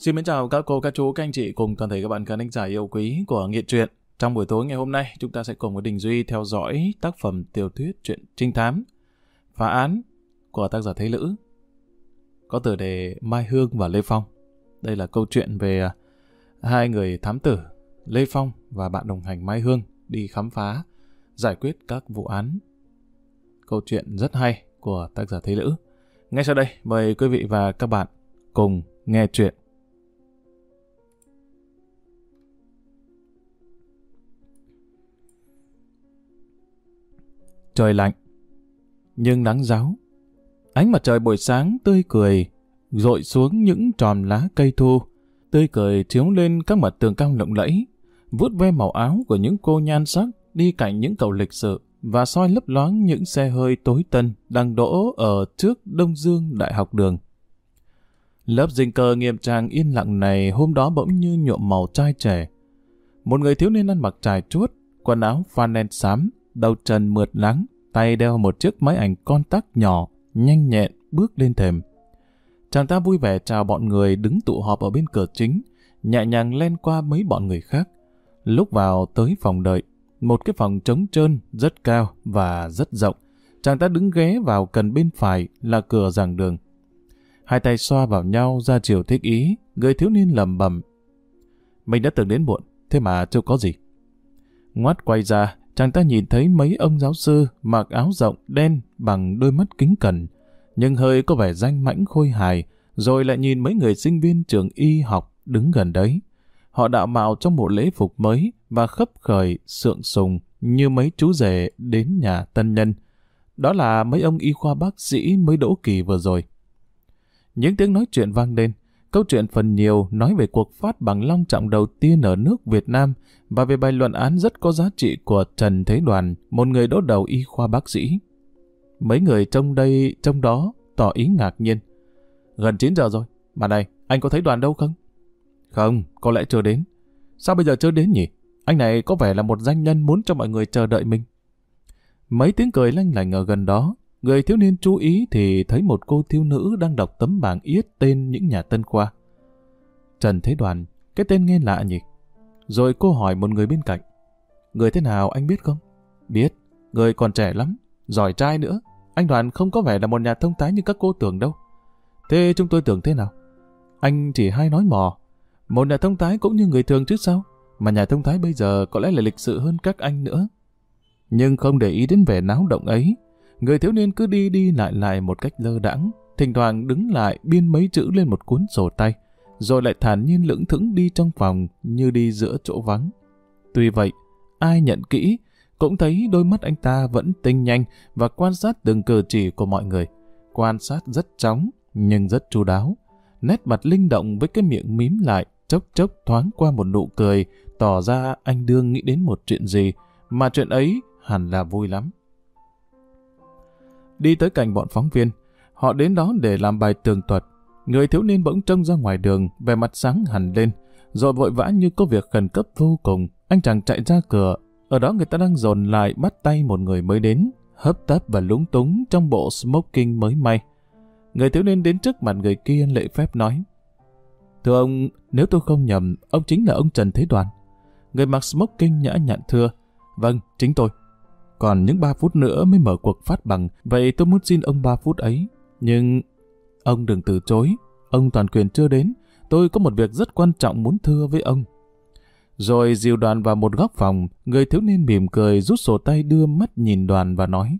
Xin mến chào các cô, các chú, các anh chị cùng toàn thể các bạn khán giả yêu quý của Nghiện Truyện. Trong buổi tối ngày hôm nay, chúng ta sẽ cùng với Đình Duy theo dõi tác phẩm tiểu thuyết truyện trinh thám Phá án của tác giả Thế Lữ. Có tựa đề Mai Hương và Lê Phong. Đây là câu chuyện về à, hai người thám tử Lê Phong và bạn đồng hành Mai Hương đi khám phá, giải quyết các vụ án. Câu chuyện rất hay của tác giả Thế Lữ. Ngay sau đây, mời quý vị và các bạn cùng nghe chuyện. Trời lạnh, nhưng nắng giáo. Ánh mặt trời buổi sáng tươi cười, rội xuống những tròn lá cây thu, tươi cười chiếu lên các mặt tường cao lộng lẫy, vuốt ve màu áo của những cô nhan sắc đi cạnh những cầu lịch sự và soi lấp loáng những xe hơi tối tân đang đỗ ở trước Đông Dương Đại học đường. Lớp dinh cơ nghiêm trang yên lặng này hôm đó bỗng như nhuộm màu trai trẻ. Một người thiếu niên ăn mặc trải chuốt, quần áo pha nền xám, đầu trần mượt nắng, tay đeo một chiếc máy ảnh con tắc nhỏ, nhanh nhẹn bước lên thềm. Chàng ta vui vẻ chào bọn người đứng tụ họp ở bên cửa chính, nhẹ nhàng len qua mấy bọn người khác. Lúc vào tới phòng đợi, một cái phòng trống trơn, rất cao và rất rộng. Chàng ta đứng ghé vào cần bên phải là cửa giảng đường. Hai tay xoa vào nhau ra chiều thích ý, người thiếu niên lầm bầm. Mình đã từng đến muộn, thế mà chưa có gì. Ngoát quay ra, chàng ta nhìn thấy mấy ông giáo sư mặc áo rộng đen bằng đôi mắt kính cẩn, nhưng hơi có vẻ danh mãnh khôi hài, rồi lại nhìn mấy người sinh viên trường y học đứng gần đấy. Họ đạo mạo trong bộ lễ phục mới và khấp khởi sượng sùng như mấy chú rể đến nhà tân nhân. Đó là mấy ông y khoa bác sĩ mới đỗ kỳ vừa rồi. Những tiếng nói chuyện vang lên, câu chuyện phần nhiều nói về cuộc phát bằng long trọng đầu tiên ở nước Việt Nam và về bài luận án rất có giá trị của Trần Thế Đoàn, một người đỗ đầu y khoa bác sĩ. Mấy người trong đây, trong đó, tỏ ý ngạc nhiên. Gần 9 giờ rồi, mà này, anh có thấy đoàn đâu không? Không, có lẽ chưa đến. Sao bây giờ chưa đến nhỉ? Anh này có vẻ là một danh nhân muốn cho mọi người chờ đợi mình. Mấy tiếng cười lanh lành ở gần đó, người thiếu niên chú ý thì thấy một cô thiếu nữ đang đọc tấm bảng yết tên những nhà tân khoa. Trần Thế Đoàn, cái tên nghe lạ nhỉ? Rồi cô hỏi một người bên cạnh. Người thế nào anh biết không? Biết, người còn trẻ lắm, giỏi trai nữa. Anh Đoàn không có vẻ là một nhà thông tái như các cô tưởng đâu. Thế chúng tôi tưởng thế nào? Anh chỉ hay nói mò. Một nhà thông tái cũng như người thường chứ sao? Mà nhà thông thái bây giờ có lẽ là lịch sự hơn các anh nữa. Nhưng không để ý đến vẻ náo động ấy, người thiếu niên cứ đi đi lại lại một cách lơ đãng, thỉnh thoảng đứng lại biên mấy chữ lên một cuốn sổ tay, rồi lại thản nhiên lững thững đi trong phòng như đi giữa chỗ vắng. Tuy vậy, ai nhận kỹ, cũng thấy đôi mắt anh ta vẫn tinh nhanh và quan sát từng cử chỉ của mọi người. Quan sát rất chóng, nhưng rất chu đáo. Nét mặt linh động với cái miệng mím lại, chốc chốc thoáng qua một nụ cười, tỏ ra anh đương nghĩ đến một chuyện gì, mà chuyện ấy hẳn là vui lắm. Đi tới cạnh bọn phóng viên, họ đến đó để làm bài tường thuật. Người thiếu niên bỗng trông ra ngoài đường, vẻ mặt sáng hẳn lên, rồi vội vã như có việc khẩn cấp vô cùng. Anh chàng chạy ra cửa, ở đó người ta đang dồn lại bắt tay một người mới đến, hấp tấp và lúng túng trong bộ smoking mới may. Người thiếu niên đến trước mặt người kia lệ phép nói, Thưa ông, nếu tôi không nhầm, ông chính là ông Trần Thế Đoàn. Người mặc smoking nhã nhặn thưa, Vâng, chính tôi. Còn những 3 phút nữa mới mở cuộc phát bằng, vậy tôi muốn xin ông 3 phút ấy. Nhưng ông đừng từ chối, ông toàn quyền chưa đến, tôi có một việc rất quan trọng muốn thưa với ông. Rồi dìu đoàn vào một góc phòng, người thiếu niên mỉm cười rút sổ tay đưa mắt nhìn đoàn và nói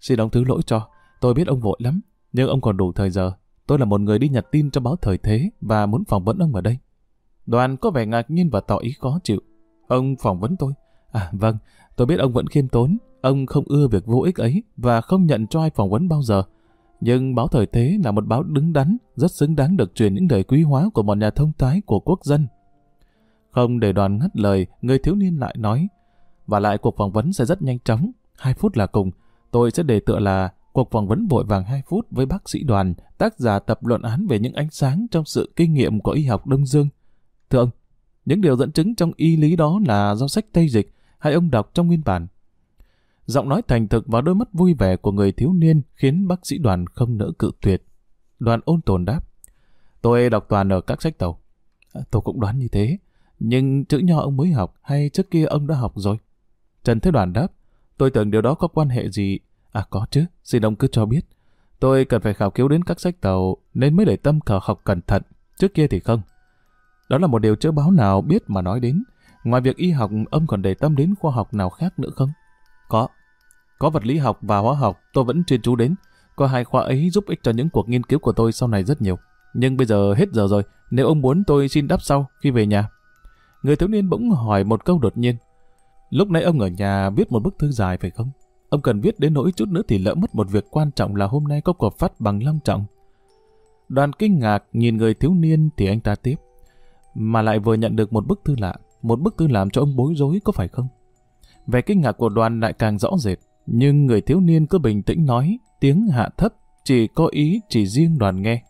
Xin ông thứ lỗi cho, tôi biết ông vội lắm, nhưng ông còn đủ thời giờ. Tôi là một người đi nhặt tin cho báo thời thế và muốn phỏng vấn ông ở đây. Đoàn có vẻ ngạc nhiên và tỏ ý khó chịu. Ông phỏng vấn tôi. À vâng, tôi biết ông vẫn khiêm tốn. Ông không ưa việc vô ích ấy và không nhận cho ai phỏng vấn bao giờ. Nhưng báo thời thế là một báo đứng đắn, rất xứng đáng được truyền những lời quý hóa của một nhà thông thái của quốc dân. Không để đoàn ngắt lời, người thiếu niên lại nói. Và lại cuộc phỏng vấn sẽ rất nhanh chóng. Hai phút là cùng. Tôi sẽ đề tựa là cuộc phỏng vấn vội vàng 2 phút với bác sĩ đoàn, tác giả tập luận án về những ánh sáng trong sự kinh nghiệm của y học Đông Dương. Thưa ông, những điều dẫn chứng trong y lý đó là do sách Tây Dịch hay ông đọc trong nguyên bản. Giọng nói thành thực và đôi mắt vui vẻ của người thiếu niên khiến bác sĩ đoàn không nỡ cự tuyệt. Đoàn ôn tồn đáp. Tôi đọc toàn ở các sách tàu. À, tôi cũng đoán như thế. Nhưng chữ nho ông mới học hay trước kia ông đã học rồi? Trần Thế Đoàn đáp. Tôi tưởng điều đó có quan hệ gì. À có chứ, xin ông cứ cho biết. Tôi cần phải khảo cứu đến các sách tàu nên mới để tâm cờ học cẩn thận. Trước kia thì không. Đó là một điều chữ báo nào biết mà nói đến. Ngoài việc y học, ông còn để tâm đến khoa học nào khác nữa không? Có. Có vật lý học và hóa học tôi vẫn chuyên chú đến. Có hai khoa ấy giúp ích cho những cuộc nghiên cứu của tôi sau này rất nhiều. Nhưng bây giờ hết giờ rồi, nếu ông muốn tôi xin đáp sau khi về nhà. Người thiếu niên bỗng hỏi một câu đột nhiên. Lúc nãy ông ở nhà viết một bức thư dài phải không? Ông cần viết đến nỗi chút nữa thì lỡ mất một việc quan trọng là hôm nay có cuộc phát bằng long trọng. Đoàn kinh ngạc nhìn người thiếu niên thì anh ta tiếp. Mà lại vừa nhận được một bức thư lạ, một bức thư làm cho ông bối rối có phải không? Vẻ kinh ngạc của đoàn lại càng rõ rệt, nhưng người thiếu niên cứ bình tĩnh nói, tiếng hạ thấp, chỉ có ý chỉ riêng đoàn nghe.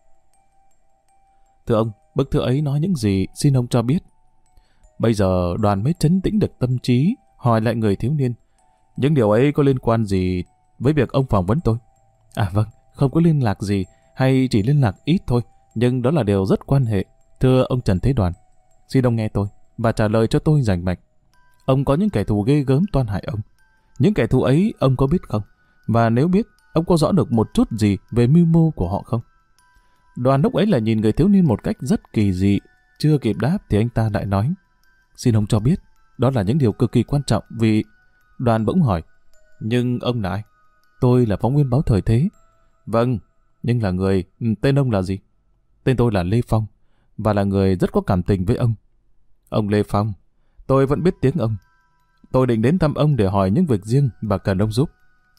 Thưa ông, bức thư ấy nói những gì xin ông cho biết. Bây giờ đoàn mới chấn tĩnh được tâm trí, hỏi lại người thiếu niên. Những điều ấy có liên quan gì với việc ông phỏng vấn tôi? À vâng, không có liên lạc gì, hay chỉ liên lạc ít thôi, nhưng đó là điều rất quan hệ. Thưa ông Trần Thế Đoàn, xin ông nghe tôi và trả lời cho tôi rành mạch. Ông có những kẻ thù ghê gớm toan hại ông. Những kẻ thù ấy ông có biết không? Và nếu biết, ông có rõ được một chút gì về mưu mô của họ không? Đoàn lúc ấy là nhìn người thiếu niên một cách rất kỳ dị. Chưa kịp đáp thì anh ta lại nói. Xin ông cho biết, đó là những điều cực kỳ quan trọng vì... Đoàn bỗng hỏi. Nhưng ông là ai? Tôi là phóng viên báo thời thế. Vâng, nhưng là người... Ừ, tên ông là gì? Tên tôi là Lê Phong và là người rất có cảm tình với ông. Ông Lê Phong, tôi vẫn biết tiếng ông. Tôi định đến thăm ông để hỏi những việc riêng và cần ông giúp.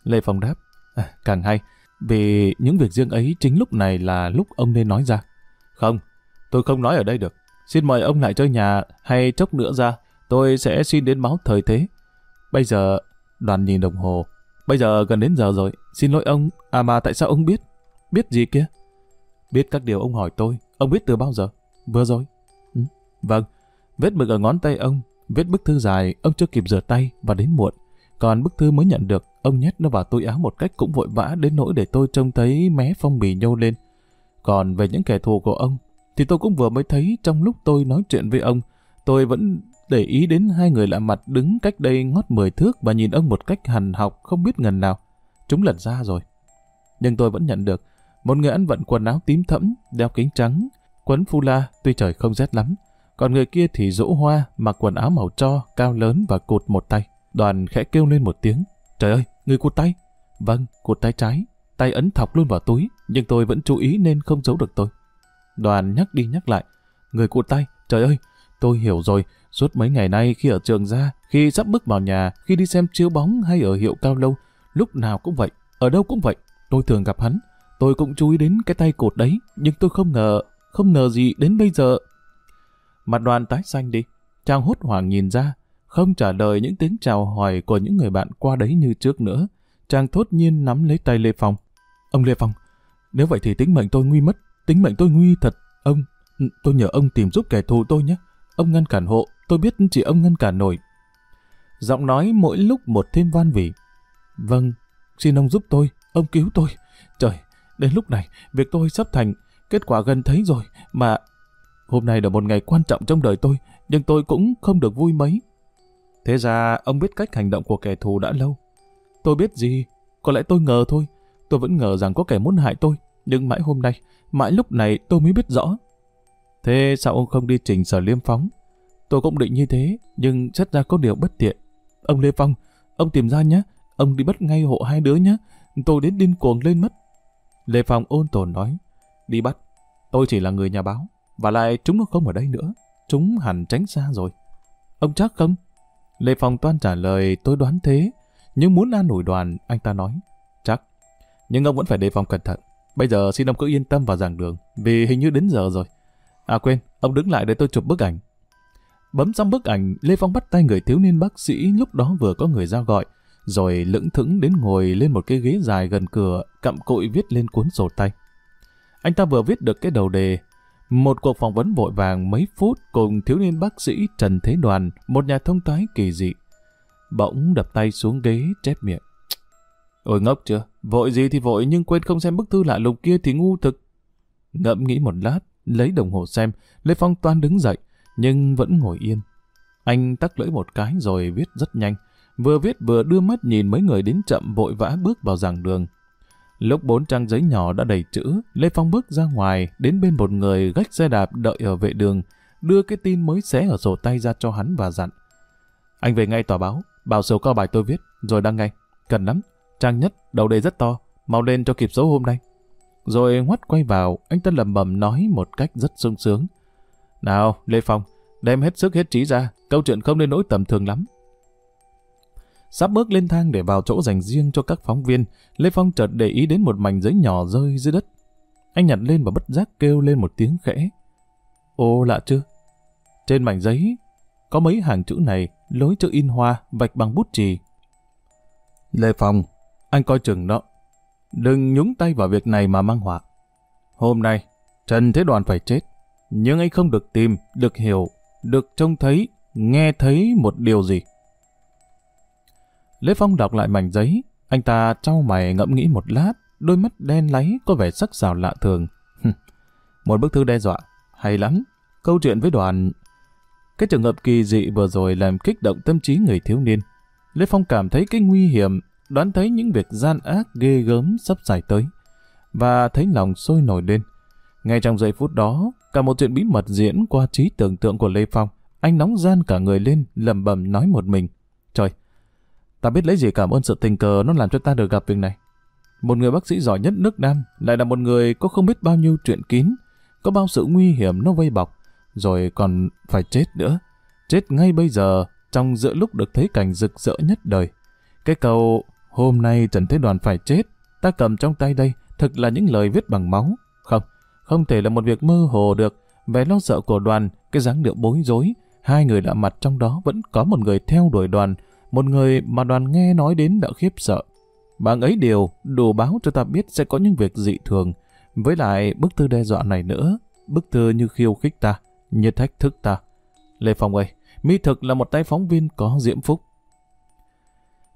Lê Phong đáp, à, càng hay, vì những việc riêng ấy chính lúc này là lúc ông nên nói ra. Không, tôi không nói ở đây được. Xin mời ông lại chơi nhà hay chốc nữa ra, tôi sẽ xin đến báo thời thế. Bây giờ, đoàn nhìn đồng hồ, bây giờ gần đến giờ rồi, xin lỗi ông, à mà tại sao ông biết? Biết gì kia? Biết các điều ông hỏi tôi, ông biết từ bao giờ? Vừa rồi. Ừ. Vâng, vết mực ở ngón tay ông, vết bức thư dài, ông chưa kịp rửa tay và đến muộn. Còn bức thư mới nhận được, ông nhét nó vào túi áo một cách cũng vội vã đến nỗi để tôi trông thấy mé phong bì nhô lên. Còn về những kẻ thù của ông, thì tôi cũng vừa mới thấy trong lúc tôi nói chuyện với ông, tôi vẫn để ý đến hai người lạ mặt đứng cách đây ngót mười thước và nhìn ông một cách hằn học không biết ngần nào. Chúng lật ra rồi. Nhưng tôi vẫn nhận được một người ăn vận quần áo tím thẫm, đeo kính trắng, quấn phu la tuy trời không rét lắm, còn người kia thì rũ hoa, mặc quần áo màu cho, cao lớn và cụt một tay. Đoàn khẽ kêu lên một tiếng. Trời ơi, người cụt tay. Vâng, cụt tay trái. Tay ấn thọc luôn vào túi, nhưng tôi vẫn chú ý nên không giấu được tôi. Đoàn nhắc đi nhắc lại. Người cụt tay, trời ơi, tôi hiểu rồi. Suốt mấy ngày nay khi ở trường ra, khi sắp bước vào nhà, khi đi xem chiếu bóng hay ở hiệu cao lâu, lúc nào cũng vậy, ở đâu cũng vậy. Tôi thường gặp hắn. Tôi cũng chú ý đến cái tay cột đấy, nhưng tôi không ngờ, không ngờ gì đến bây giờ. Mặt đoàn tái xanh đi. Trang hốt hoảng nhìn ra, không trả lời những tiếng chào hỏi của những người bạn qua đấy như trước nữa. Trang thốt nhiên nắm lấy tay Lê Phong. Ông Lê Phong, nếu vậy thì tính mệnh tôi nguy mất, tính mệnh tôi nguy thật. Ông, tôi nhờ ông tìm giúp kẻ thù tôi nhé. Ông ngăn cản hộ, tôi biết chỉ ông ngăn cản nổi. Giọng nói mỗi lúc một thêm van vỉ. Vâng, xin ông giúp tôi, ông cứu tôi. Trời, đến lúc này, việc tôi sắp thành, kết quả gần thấy rồi, mà Hôm nay là một ngày quan trọng trong đời tôi, nhưng tôi cũng không được vui mấy. Thế ra ông biết cách hành động của kẻ thù đã lâu. Tôi biết gì, có lẽ tôi ngờ thôi. Tôi vẫn ngờ rằng có kẻ muốn hại tôi, nhưng mãi hôm nay, mãi lúc này tôi mới biết rõ. Thế sao ông không đi trình sở liêm phóng? Tôi cũng định như thế, nhưng xét ra có điều bất tiện. Ông Lê Phong, ông tìm ra nhé, ông đi bắt ngay hộ hai đứa nhé, tôi đến điên cuồng lên mất. Lê Phong ôn tồn nói, đi bắt, tôi chỉ là người nhà báo, và lại chúng nó không ở đây nữa. Chúng hẳn tránh xa rồi. Ông chắc không? Lê Phong toan trả lời tôi đoán thế. Nhưng muốn an ủi đoàn, anh ta nói. Chắc. Nhưng ông vẫn phải đề phòng cẩn thận. Bây giờ xin ông cứ yên tâm vào giảng đường. Vì hình như đến giờ rồi. À quên, ông đứng lại để tôi chụp bức ảnh. Bấm xong bức ảnh, Lê Phong bắt tay người thiếu niên bác sĩ lúc đó vừa có người ra gọi, rồi lững thững đến ngồi lên một cái ghế dài gần cửa, cặm cụi viết lên cuốn sổ tay. Anh ta vừa viết được cái đầu đề một cuộc phỏng vấn vội vàng mấy phút cùng thiếu niên bác sĩ Trần Thế Đoàn, một nhà thông tái kỳ dị. Bỗng đập tay xuống ghế chép miệng. Ôi ngốc chưa? Vội gì thì vội nhưng quên không xem bức thư lạ lùng kia thì ngu thực. Ngẫm nghĩ một lát, lấy đồng hồ xem, Lê Phong toan đứng dậy, nhưng vẫn ngồi yên. Anh tắc lưỡi một cái rồi viết rất nhanh. Vừa viết vừa đưa mắt nhìn mấy người đến chậm vội vã bước vào giảng đường. Lúc bốn trang giấy nhỏ đã đầy chữ, Lê Phong bước ra ngoài, đến bên một người gách xe đạp đợi ở vệ đường, đưa cái tin mới xé ở sổ tay ra cho hắn và dặn. Anh về ngay tòa báo, bảo sổ cao bài tôi viết, rồi đăng ngay. Cần lắm, trang nhất, đầu đề rất to, mau lên cho kịp số hôm nay. Rồi ngoắt quay vào, anh ta lầm bầm nói một cách rất sung sướng. Nào, Lê Phong, đem hết sức hết trí ra, câu chuyện không nên nỗi tầm thường lắm. Sắp bước lên thang để vào chỗ dành riêng cho các phóng viên, Lê Phong chợt để ý đến một mảnh giấy nhỏ rơi dưới đất. Anh nhặt lên và bất giác kêu lên một tiếng khẽ. Ô lạ chưa? Trên mảnh giấy có mấy hàng chữ này, lối chữ in hoa, vạch bằng bút chì. Lê Phong, anh coi chừng đó. Đừng nhúng tay vào việc này mà mang họa. Hôm nay, Trần Thế Đoàn phải chết. Nhưng anh không được tìm, được hiểu, được trông thấy, nghe thấy một điều gì. Lê Phong đọc lại mảnh giấy, anh ta trao mày ngẫm nghĩ một lát, đôi mắt đen láy có vẻ sắc sảo lạ thường. một bức thư đe dọa, hay lắm. Câu chuyện với đoàn... Cái trường hợp kỳ dị vừa rồi làm kích động tâm trí người thiếu niên. Lê Phong cảm thấy cái nguy hiểm, đoán thấy những việc gian ác ghê gớm sắp xảy tới. Và thấy lòng sôi nổi lên. Ngay trong giây phút đó, cả một chuyện bí mật diễn qua trí tưởng tượng của Lê Phong. Anh nóng gian cả người lên, lầm bầm nói một mình. Trời, ta biết lấy gì cảm ơn sự tình cờ nó làm cho ta được gặp việc này. Một người bác sĩ giỏi nhất nước Nam lại là một người có không biết bao nhiêu chuyện kín, có bao sự nguy hiểm nó vây bọc, rồi còn phải chết nữa. Chết ngay bây giờ, trong giữa lúc được thấy cảnh rực rỡ nhất đời. Cái câu hôm nay Trần Thế Đoàn phải chết, ta cầm trong tay đây thực là những lời viết bằng máu. Không, không thể là một việc mơ hồ được. Vẻ lo sợ của đoàn, cái dáng điệu bối rối, hai người lạ mặt trong đó vẫn có một người theo đuổi đoàn, một người mà đoàn nghe nói đến đã khiếp sợ. bạn ấy điều đủ báo cho ta biết sẽ có những việc dị thường. Với lại bức thư đe dọa này nữa, bức thư như khiêu khích ta, như thách thức ta. Lê Phong ơi, mỹ thực là một tay phóng viên có diễm phúc.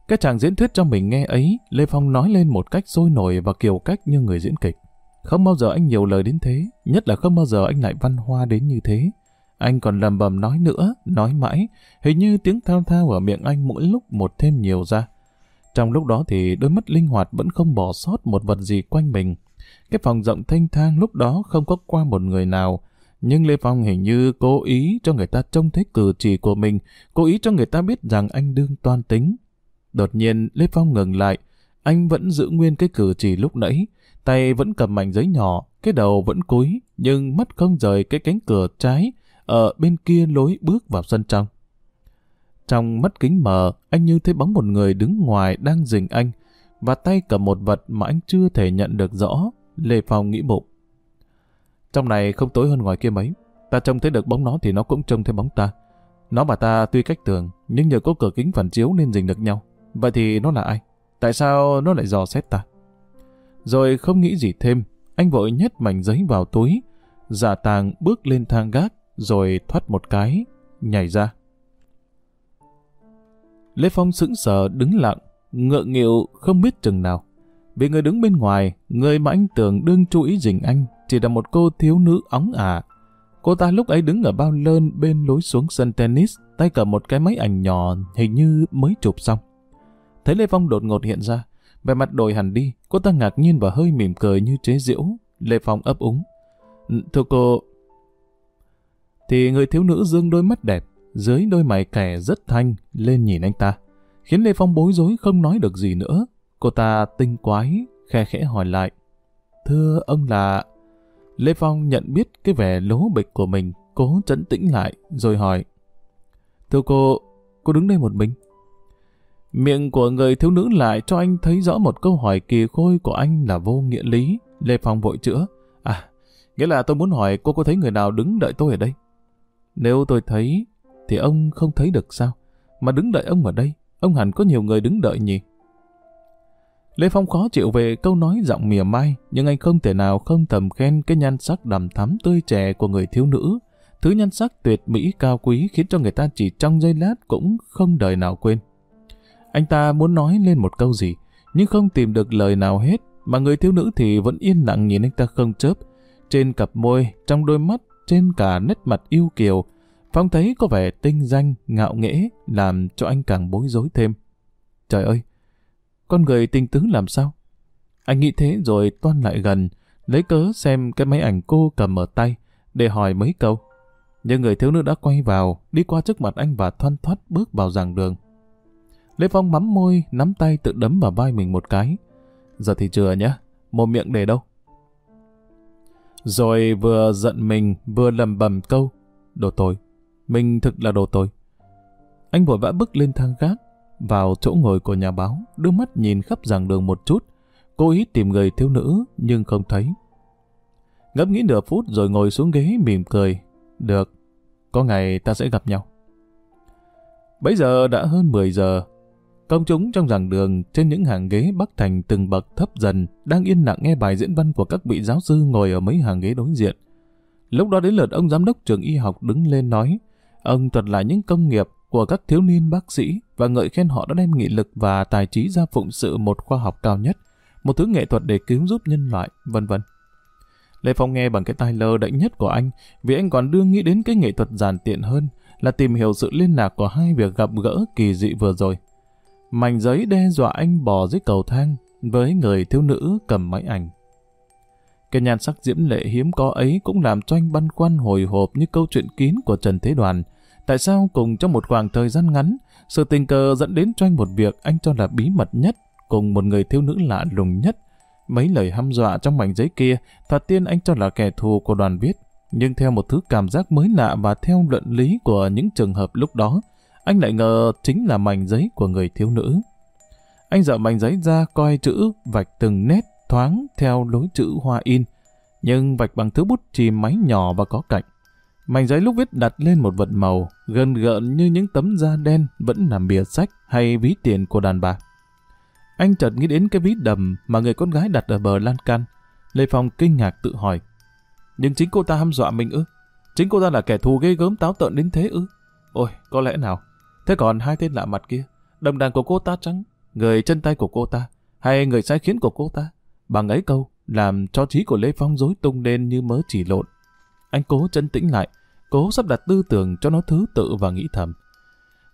Cái chàng diễn thuyết cho mình nghe ấy, Lê Phong nói lên một cách sôi nổi và kiểu cách như người diễn kịch. Không bao giờ anh nhiều lời đến thế, nhất là không bao giờ anh lại văn hoa đến như thế. Anh còn lầm bầm nói nữa, nói mãi, hình như tiếng thao thao ở miệng anh mỗi lúc một thêm nhiều ra. Trong lúc đó thì đôi mắt linh hoạt vẫn không bỏ sót một vật gì quanh mình. Cái phòng rộng thanh thang lúc đó không có qua một người nào, nhưng Lê Phong hình như cố ý cho người ta trông thấy cử chỉ của mình, cố ý cho người ta biết rằng anh đương toan tính. Đột nhiên Lê Phong ngừng lại, anh vẫn giữ nguyên cái cử chỉ lúc nãy, tay vẫn cầm mảnh giấy nhỏ, cái đầu vẫn cúi, nhưng mắt không rời cái cánh cửa trái, ở bên kia lối bước vào sân trong. Trong mắt kính mờ, anh như thấy bóng một người đứng ngoài đang dình anh, và tay cầm một vật mà anh chưa thể nhận được rõ. Lê Phong nghĩ bụng. Trong này không tối hơn ngoài kia mấy. Ta trông thấy được bóng nó thì nó cũng trông thấy bóng ta. Nó và ta tuy cách tường, nhưng nhờ có cửa kính phản chiếu nên dình được nhau. Vậy thì nó là ai? Tại sao nó lại dò xét ta? Rồi không nghĩ gì thêm, anh vội nhét mảnh giấy vào túi, giả tàng bước lên thang gác, rồi thoát một cái, nhảy ra. Lê Phong sững sờ đứng lặng, ngượng nghịu không biết chừng nào. Vì người đứng bên ngoài, người mà anh tưởng đương chú ý dình anh chỉ là một cô thiếu nữ óng ả. Cô ta lúc ấy đứng ở bao lơn bên lối xuống sân tennis, tay cầm một cái máy ảnh nhỏ hình như mới chụp xong. Thấy Lê Phong đột ngột hiện ra, vẻ mặt đổi hẳn đi, cô ta ngạc nhiên và hơi mỉm cười như chế giễu. Lê Phong ấp úng. Thưa cô... Thì người thiếu nữ dương đôi mắt đẹp, dưới đôi mày kẻ rất thanh, lên nhìn anh ta. Khiến Lê Phong bối rối không nói được gì nữa. Cô ta tinh quái, khe khẽ hỏi lại. Thưa ông là... Lê Phong nhận biết cái vẻ lố bịch của mình, cố trấn tĩnh lại, rồi hỏi. Thưa cô, cô đứng đây một mình. Miệng của người thiếu nữ lại cho anh thấy rõ một câu hỏi kỳ khôi của anh là vô nghĩa lý. Lê Phong vội chữa. À, nghĩa là tôi muốn hỏi cô có thấy người nào đứng đợi tôi ở đây? Nếu tôi thấy, thì ông không thấy được sao? Mà đứng đợi ông ở đây, ông hẳn có nhiều người đứng đợi nhỉ? Lê Phong khó chịu về câu nói giọng mỉa mai, nhưng anh không thể nào không thầm khen cái nhan sắc đầm thắm tươi trẻ của người thiếu nữ. Thứ nhan sắc tuyệt mỹ cao quý khiến cho người ta chỉ trong giây lát cũng không đời nào quên. Anh ta muốn nói lên một câu gì, nhưng không tìm được lời nào hết, mà người thiếu nữ thì vẫn yên lặng nhìn anh ta không chớp. trên cặp môi, trong đôi mắt, trên cả nét mặt yêu kiều, Phong thấy có vẻ tinh danh, ngạo nghễ, làm cho anh càng bối rối thêm. Trời ơi, con người tinh tướng làm sao? Anh nghĩ thế rồi toan lại gần, lấy cớ xem cái máy ảnh cô cầm ở tay, để hỏi mấy câu. Nhưng người thiếu nữ đã quay vào, đi qua trước mặt anh và thoăn thoắt bước vào giảng đường. Lê Phong mắm môi, nắm tay tự đấm vào vai mình một cái. Giờ thì chừa nhá, một miệng để đâu. Rồi vừa giận mình, vừa lầm bầm câu. Đồ tồi, mình thực là đồ tồi. Anh vội vã bước lên thang gác, vào chỗ ngồi của nhà báo, đưa mắt nhìn khắp giảng đường một chút, cố ý tìm người thiếu nữ nhưng không thấy. Ngẫm nghĩ nửa phút rồi ngồi xuống ghế mỉm cười. Được, có ngày ta sẽ gặp nhau. Bây giờ đã hơn 10 giờ. Công chúng trong giảng đường trên những hàng ghế bắc thành từng bậc thấp dần đang yên lặng nghe bài diễn văn của các vị giáo sư ngồi ở mấy hàng ghế đối diện. Lúc đó đến lượt ông giám đốc trường y học đứng lên nói ông thuật lại những công nghiệp của các thiếu niên bác sĩ và ngợi khen họ đã đem nghị lực và tài trí ra phụng sự một khoa học cao nhất, một thứ nghệ thuật để cứu giúp nhân loại, vân vân. Lê Phong nghe bằng cái tai lơ đẫy nhất của anh, vì anh còn đương nghĩ đến cái nghệ thuật giản tiện hơn, là tìm hiểu sự liên lạc của hai việc gặp gỡ kỳ dị vừa rồi. Mảnh giấy đe dọa anh bò dưới cầu thang với người thiếu nữ cầm máy ảnh. Cái nhan sắc diễm lệ hiếm có ấy cũng làm cho anh băn khoăn hồi hộp như câu chuyện kín của Trần Thế Đoàn. Tại sao cùng trong một khoảng thời gian ngắn, sự tình cờ dẫn đến cho anh một việc anh cho là bí mật nhất, cùng một người thiếu nữ lạ lùng nhất. Mấy lời hăm dọa trong mảnh giấy kia, thật tiên anh cho là kẻ thù của đoàn viết. Nhưng theo một thứ cảm giác mới lạ và theo luận lý của những trường hợp lúc đó, anh lại ngờ chính là mảnh giấy của người thiếu nữ. Anh dở mảnh giấy ra coi chữ, vạch từng nét, thoáng theo lối chữ hoa in, nhưng vạch bằng thứ bút chì máy nhỏ và có cạnh. Mảnh giấy lúc viết đặt lên một vật màu, gần gợn như những tấm da đen vẫn làm bìa sách hay ví tiền của đàn bà. Anh chợt nghĩ đến cái ví đầm mà người con gái đặt ở bờ lan can. Lê Phong kinh ngạc tự hỏi. Nhưng chính cô ta hăm dọa mình ư? Chính cô ta là kẻ thù ghê gớm táo tợn đến thế ư? Ôi, có lẽ nào? Thế còn hai tên lạ mặt kia, đồng đàn của cô ta trắng Người chân tay của cô ta, hay người sai khiến của cô ta? Bằng ấy câu, làm cho trí của Lê Phong rối tung lên như mớ chỉ lộn. Anh cố chân tĩnh lại, cố sắp đặt tư tưởng cho nó thứ tự và nghĩ thầm.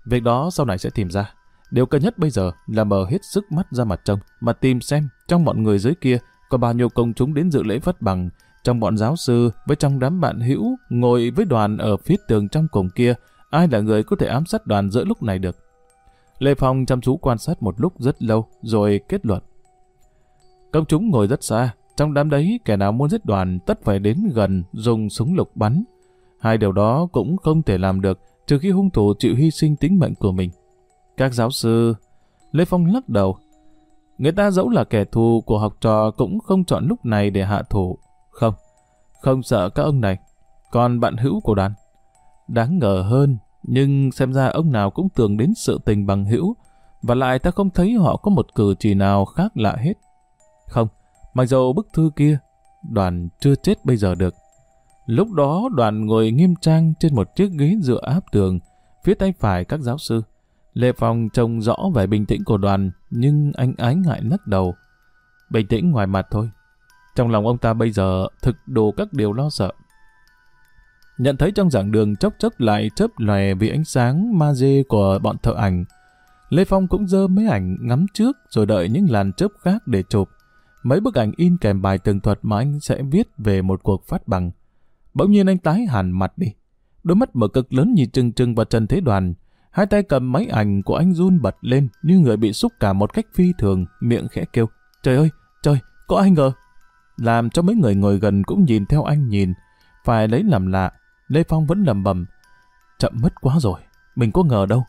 Việc đó sau này sẽ tìm ra. Điều cần nhất bây giờ là mở hết sức mắt ra mặt trông, mà tìm xem trong bọn người dưới kia có bao nhiêu công chúng đến dự lễ phất bằng, trong bọn giáo sư với trong đám bạn hữu ngồi với đoàn ở phía tường trong cổng kia, ai là người có thể ám sát đoàn giữa lúc này được. Lê Phong chăm chú quan sát một lúc rất lâu, rồi kết luận. Công chúng ngồi rất xa, trong đám đấy kẻ nào muốn giết đoàn tất phải đến gần dùng súng lục bắn. Hai điều đó cũng không thể làm được trừ khi hung thủ chịu hy sinh tính mệnh của mình. Các giáo sư... Lê Phong lắc đầu. Người ta dẫu là kẻ thù của học trò cũng không chọn lúc này để hạ thủ. Không, không sợ các ông này. Còn bạn hữu của đoàn. Đáng ngờ hơn, nhưng xem ra ông nào cũng tưởng đến sự tình bằng hữu, và lại ta không thấy họ có một cử chỉ nào khác lạ hết. Không, mặc dầu bức thư kia, đoàn chưa chết bây giờ được. Lúc đó đoàn ngồi nghiêm trang trên một chiếc ghế dựa áp tường, phía tay phải các giáo sư. Lê Phong trông rõ vẻ bình tĩnh của đoàn, nhưng anh ái ngại lắc đầu. Bình tĩnh ngoài mặt thôi. Trong lòng ông ta bây giờ thực đồ các điều lo sợ. Nhận thấy trong giảng đường chốc chốc lại chớp lòe vì ánh sáng ma dê của bọn thợ ảnh. Lê Phong cũng dơ mấy ảnh ngắm trước rồi đợi những làn chớp khác để chụp. Mấy bức ảnh in kèm bài tường thuật mà anh sẽ viết về một cuộc phát bằng. Bỗng nhiên anh tái hẳn mặt đi. Đôi mắt mở cực lớn nhìn trừng trừng vào Trần Thế Đoàn. Hai tay cầm máy ảnh của anh run bật lên như người bị xúc cả một cách phi thường, miệng khẽ kêu. Trời ơi, trời, có ai ngờ. Làm cho mấy người ngồi gần cũng nhìn theo anh nhìn. Phải lấy làm lạ, Lê Phong vẫn lầm bầm. Chậm mất quá rồi, mình có ngờ đâu.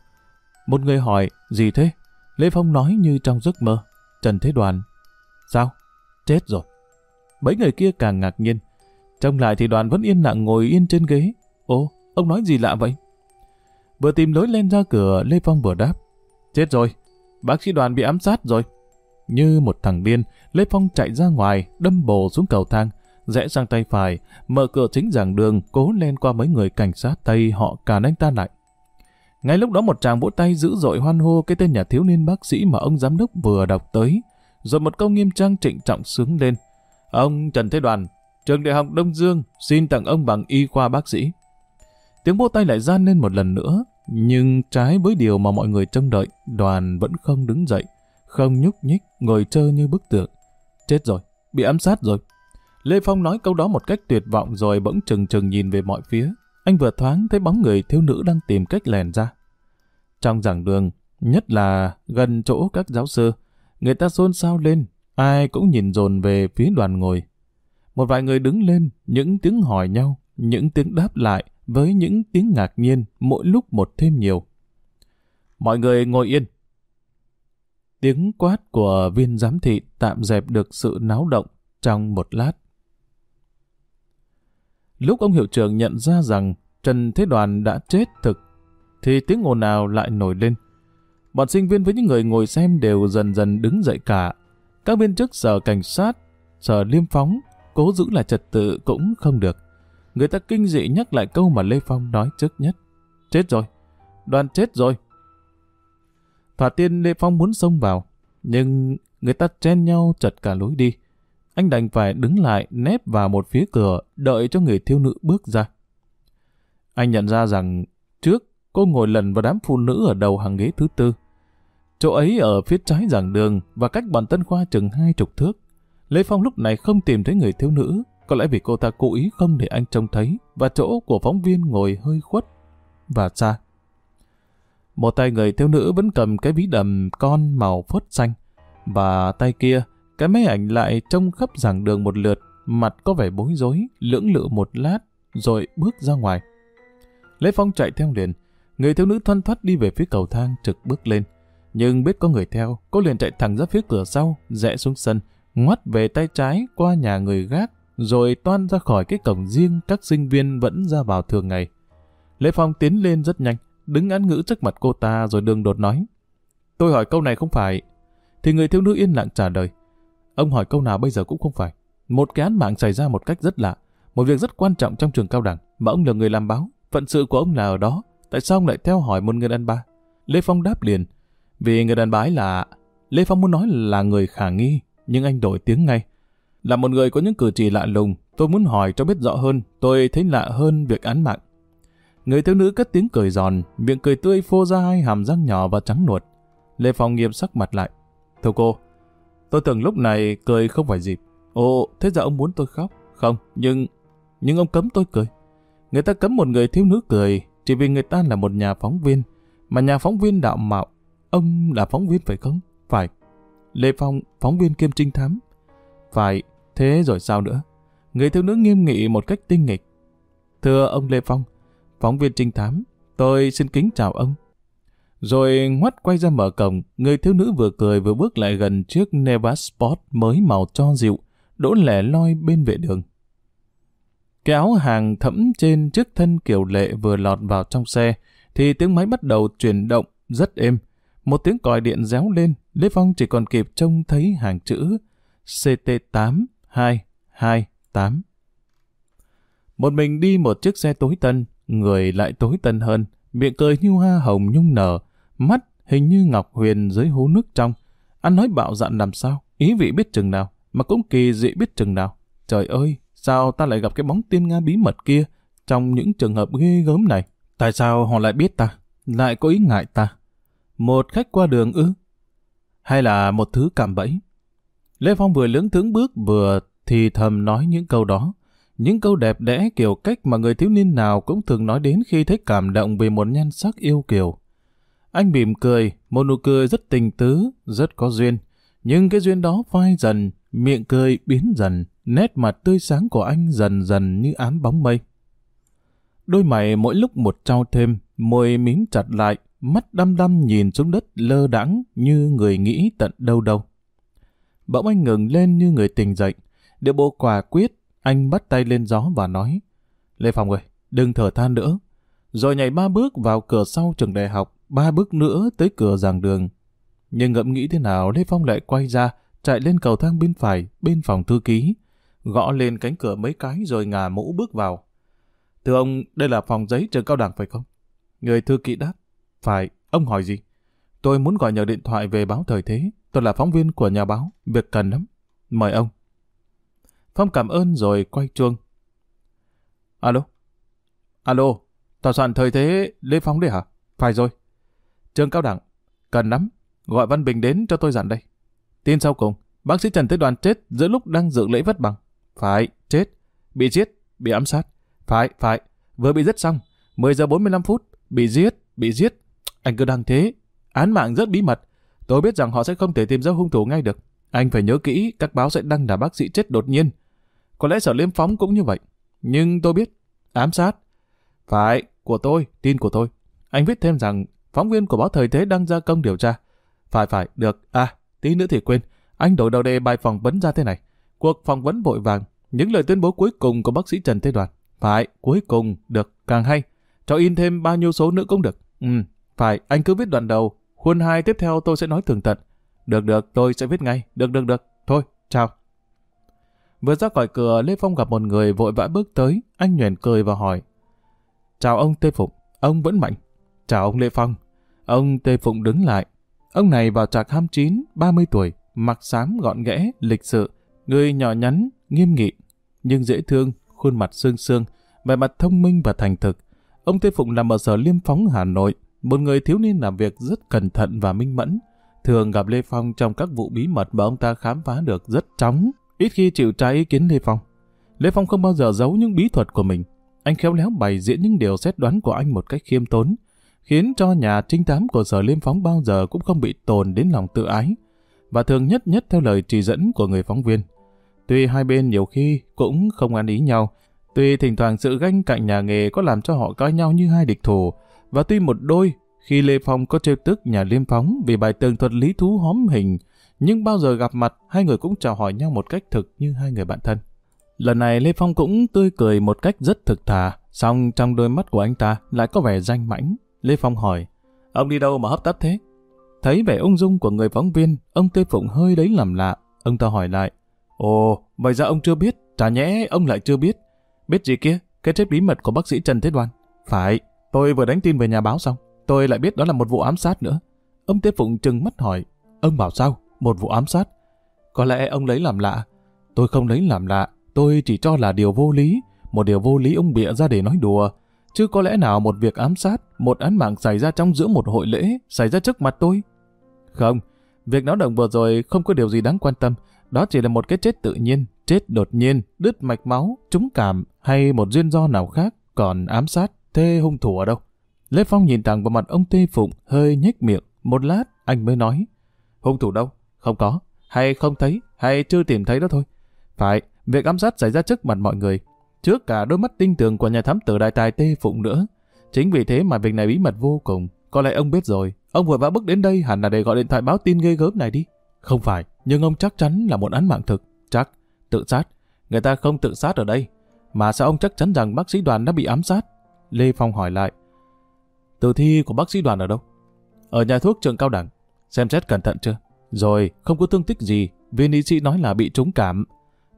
Một người hỏi, gì thế? Lê Phong nói như trong giấc mơ. Trần Thế Đoàn. Sao? Chết rồi. Mấy người kia càng ngạc nhiên. Trong lại thì đoàn vẫn yên lặng ngồi yên trên ghế. Ồ, ông nói gì lạ vậy? Vừa tìm lối lên ra cửa, Lê Phong vừa đáp. Chết rồi, bác sĩ đoàn bị ám sát rồi. Như một thằng điên, Lê Phong chạy ra ngoài, đâm bồ xuống cầu thang, rẽ sang tay phải, mở cửa chính giảng đường, cố lên qua mấy người cảnh sát Tây họ cản anh ta lại. Ngay lúc đó một chàng vỗ tay dữ dội hoan hô cái tên nhà thiếu niên bác sĩ mà ông giám đốc vừa đọc tới, rồi một câu nghiêm trang trịnh trọng sướng lên. Ông Trần Thế Đoàn, Trường Đại học Đông Dương xin tặng ông bằng y khoa bác sĩ. Tiếng vỗ tay lại gian lên một lần nữa, nhưng trái với điều mà mọi người trông đợi, đoàn vẫn không đứng dậy, không nhúc nhích, ngồi trơ như bức tượng. Chết rồi, bị ám sát rồi. Lê Phong nói câu đó một cách tuyệt vọng rồi bỗng chừng chừng nhìn về mọi phía. Anh vừa thoáng thấy bóng người thiếu nữ đang tìm cách lèn ra. Trong giảng đường, nhất là gần chỗ các giáo sư, người ta xôn xao lên, ai cũng nhìn dồn về phía đoàn ngồi. Một vài người đứng lên, những tiếng hỏi nhau, những tiếng đáp lại với những tiếng ngạc nhiên mỗi lúc một thêm nhiều. Mọi người ngồi yên. Tiếng quát của viên giám thị tạm dẹp được sự náo động trong một lát. Lúc ông hiệu trưởng nhận ra rằng Trần Thế Đoàn đã chết thực, thì tiếng ồn nào lại nổi lên. Bọn sinh viên với những người ngồi xem đều dần dần đứng dậy cả. Các viên chức sở cảnh sát, sở liêm phóng, cố giữ lại trật tự cũng không được. Người ta kinh dị nhắc lại câu mà Lê Phong nói trước nhất. Chết rồi, đoàn chết rồi. Thỏa tiên Lê Phong muốn xông vào, nhưng người ta chen nhau chật cả lối đi. Anh đành phải đứng lại nép vào một phía cửa đợi cho người thiếu nữ bước ra. Anh nhận ra rằng trước cô ngồi lần vào đám phụ nữ ở đầu hàng ghế thứ tư. Chỗ ấy ở phía trái giảng đường và cách bàn Tân Khoa chừng hai chục thước. Lê Phong lúc này không tìm thấy người thiếu nữ, có lẽ vì cô ta cố ý không để anh trông thấy và chỗ của phóng viên ngồi hơi khuất và xa. Một tay người thiếu nữ vẫn cầm cái ví đầm con màu phớt xanh và tay kia cái máy ảnh lại trông khắp giảng đường một lượt mặt có vẻ bối rối, lưỡng lự một lát rồi bước ra ngoài. Lê Phong chạy theo liền, người thiếu nữ thoăn thoắt đi về phía cầu thang trực bước lên. Nhưng biết có người theo, cô liền chạy thẳng ra phía cửa sau, rẽ xuống sân, ngoắt về tay trái qua nhà người gác, rồi toan ra khỏi cái cổng riêng các sinh viên vẫn ra vào thường ngày. Lê Phong tiến lên rất nhanh, đứng án ngữ trước mặt cô ta rồi đường đột nói. Tôi hỏi câu này không phải. Thì người thiếu nữ yên lặng trả lời. Ông hỏi câu nào bây giờ cũng không phải. Một cái án mạng xảy ra một cách rất lạ. Một việc rất quan trọng trong trường cao đẳng mà ông là người làm báo. Phận sự của ông là ở đó. Tại sao ông lại theo hỏi một người đàn bà? Lê Phong đáp liền. Vì người đàn bà ấy là... Lê Phong muốn nói là người khả nghi, nhưng anh đổi tiếng ngay. Là một người có những cử chỉ lạ lùng, tôi muốn hỏi cho biết rõ hơn, tôi thấy lạ hơn việc án mạng. Người thiếu nữ cất tiếng cười giòn, miệng cười tươi phô ra hai hàm răng nhỏ và trắng nuột. Lê Phong nghiêm sắc mặt lại. Thưa cô, tôi tưởng lúc này cười không phải dịp. Ồ, thế giờ ông muốn tôi khóc? Không, nhưng... Nhưng ông cấm tôi cười. Người ta cấm một người thiếu nữ cười chỉ vì người ta là một nhà phóng viên. Mà nhà phóng viên đạo mạo, ông là phóng viên phải không? Phải. Lê Phong, phóng viên kiêm trinh thám. Phải, thế rồi sao nữa? Người thiếu nữ nghiêm nghị một cách tinh nghịch. Thưa ông Lê Phong, phóng viên trinh thám, tôi xin kính chào ông. Rồi ngoắt quay ra mở cổng, người thiếu nữ vừa cười vừa bước lại gần chiếc Neva Sport mới màu cho dịu, đỗ lẻ loi bên vệ đường. Cái áo hàng thẫm trên chiếc thân kiểu lệ vừa lọt vào trong xe, thì tiếng máy bắt đầu chuyển động rất êm. Một tiếng còi điện réo lên, Lê Phong chỉ còn kịp trông thấy hàng chữ CT8228. Một mình đi một chiếc xe tối tân, người lại tối tân hơn, miệng cười như hoa hồng nhung nở, mắt hình như ngọc huyền dưới hố nước trong. Ăn nói bạo dạn làm sao, ý vị biết chừng nào, mà cũng kỳ dị biết chừng nào. Trời ơi, sao ta lại gặp cái bóng tiên Nga bí mật kia trong những trường hợp ghê gớm này? Tại sao họ lại biết ta, lại có ý ngại ta? Một khách qua đường ư? Hay là một thứ cảm bẫy? Lê Phong vừa lưỡng thướng bước vừa thì thầm nói những câu đó. Những câu đẹp đẽ kiểu cách mà người thiếu niên nào cũng thường nói đến khi thấy cảm động về một nhan sắc yêu kiều. Anh mỉm cười, một nụ cười rất tình tứ, rất có duyên. Nhưng cái duyên đó phai dần, miệng cười biến dần, nét mặt tươi sáng của anh dần dần như ám bóng mây. Đôi mày mỗi lúc một trao thêm, môi mím chặt lại, mắt đăm đăm nhìn xuống đất lơ đãng như người nghĩ tận đâu đâu. Bỗng anh ngừng lên như người tỉnh dậy, điệu bộ quả quyết, anh bắt tay lên gió và nói, Lê Phong ơi, đừng thở than nữa. Rồi nhảy ba bước vào cửa sau trường đại học, ba bước nữa tới cửa giảng đường. Nhưng ngẫm nghĩ thế nào Lê Phong lại quay ra, chạy lên cầu thang bên phải, bên phòng thư ký, gõ lên cánh cửa mấy cái rồi ngả mũ bước vào. Thưa ông, đây là phòng giấy trường cao đẳng phải không? Người thư ký đáp, phải, ông hỏi gì? Tôi muốn gọi nhờ điện thoại về báo thời thế. Tôi là phóng viên của nhà báo, việc cần lắm. Mời ông. Phong cảm ơn rồi quay chuông. Alo? Alo, tòa soạn thời thế Lê Phong đấy hả? Phải rồi. Trường cao đẳng, cần lắm, gọi Văn Bình đến cho tôi dặn đây. Tin sau cùng, bác sĩ Trần Thế Đoàn chết giữa lúc đang dự lễ vất bằng. Phải, chết. Bị giết, bị ám sát. Phải, phải, vừa bị giết xong. 10 giờ 45 phút, bị giết, bị giết. Anh cứ đăng thế. Án mạng rất bí mật. Tôi biết rằng họ sẽ không thể tìm ra hung thủ ngay được. Anh phải nhớ kỹ, các báo sẽ đăng là bác sĩ chết đột nhiên. Có lẽ sở liêm phóng cũng như vậy. Nhưng tôi biết, ám sát. Phải, của tôi, tin của tôi. Anh viết thêm rằng, phóng viên của báo Thời Thế đang ra công điều tra. Phải phải, được. À, tí nữa thì quên. Anh đổi đầu đề bài phỏng vấn ra thế này. Cuộc phỏng vấn vội vàng. Những lời tuyên bố cuối cùng của bác sĩ Trần Thế Đoàn. Phải, cuối cùng, được, càng hay. Cho in thêm bao nhiêu số nữa cũng được. Ừ, phải, anh cứ viết đoạn đầu. Khuôn hai tiếp theo tôi sẽ nói tường tận. Được được, tôi sẽ viết ngay. Được được được. Thôi, chào. Vừa ra khỏi cửa, Lê Phong gặp một người vội vã bước tới. Anh nhoẻn cười và hỏi. Chào ông Tê Phục, ông vẫn mạnh. Chào ông Lê Phong. Ông Tê Phụng đứng lại. Ông này vào trạc 29, 30 tuổi, mặc xám gọn ghẽ, lịch sự, người nhỏ nhắn, nghiêm nghị, nhưng dễ thương, khuôn mặt xương xương, vẻ mặt thông minh và thành thực. Ông Tê Phụng làm ở sở Liêm Phóng Hà Nội, một người thiếu niên làm việc rất cẩn thận và minh mẫn, thường gặp Lê Phong trong các vụ bí mật mà ông ta khám phá được rất chóng, ít khi chịu trái ý kiến Lê Phong. Lê Phong không bao giờ giấu những bí thuật của mình. Anh khéo léo bày diễn những điều xét đoán của anh một cách khiêm tốn, khiến cho nhà trinh thám của sở liêm phóng bao giờ cũng không bị tồn đến lòng tự ái, và thường nhất nhất theo lời chỉ dẫn của người phóng viên. Tuy hai bên nhiều khi cũng không ăn ý nhau, tuy thỉnh thoảng sự ganh cạnh nhà nghề có làm cho họ coi nhau như hai địch thủ, và tuy một đôi khi Lê Phong có trêu tức nhà liêm phóng vì bài tường thuật lý thú hóm hình, nhưng bao giờ gặp mặt hai người cũng chào hỏi nhau một cách thực như hai người bạn thân. Lần này Lê Phong cũng tươi cười một cách rất thực thà, song trong đôi mắt của anh ta lại có vẻ danh mãnh. Lê Phong hỏi, ông đi đâu mà hấp tấp thế? Thấy vẻ ung dung của người phóng viên, ông Tê Phụng hơi đấy làm lạ. Ông ta hỏi lại, ồ, vậy ra ông chưa biết, chả nhẽ ông lại chưa biết. Biết gì kia, cái chết bí mật của bác sĩ Trần Thế Đoan. Phải, tôi vừa đánh tin về nhà báo xong, tôi lại biết đó là một vụ ám sát nữa. Ông Tê Phụng trừng mắt hỏi, ông bảo sao, một vụ ám sát? Có lẽ ông lấy làm lạ. Tôi không lấy làm lạ, tôi chỉ cho là điều vô lý, một điều vô lý ông bịa ra để nói đùa. Chứ có lẽ nào một việc ám sát, một án mạng xảy ra trong giữa một hội lễ, xảy ra trước mặt tôi? Không, việc náo động vừa rồi không có điều gì đáng quan tâm. Đó chỉ là một cái chết tự nhiên, chết đột nhiên, đứt mạch máu, trúng cảm hay một duyên do nào khác. Còn ám sát, thê hung thủ ở đâu? Lê Phong nhìn thẳng vào mặt ông Tê Phụng, hơi nhếch miệng. Một lát, anh mới nói. Hung thủ đâu? Không có. Hay không thấy, hay chưa tìm thấy đó thôi. Phải, việc ám sát xảy ra trước mặt mọi người trước cả đôi mắt tinh tường của nhà thám tử đại tài Tê Phụng nữa. Chính vì thế mà việc này bí mật vô cùng. Có lẽ ông biết rồi, ông vừa vã bước đến đây hẳn là để gọi điện thoại báo tin ghê gớm này đi. Không phải, nhưng ông chắc chắn là một án mạng thực. Chắc, tự sát. Người ta không tự sát ở đây. Mà sao ông chắc chắn rằng bác sĩ đoàn đã bị ám sát? Lê Phong hỏi lại. Tử thi của bác sĩ đoàn ở đâu? Ở nhà thuốc trường cao đẳng. Xem xét cẩn thận chưa? Rồi, không có thương tích gì. Viên y sĩ nói là bị trúng cảm.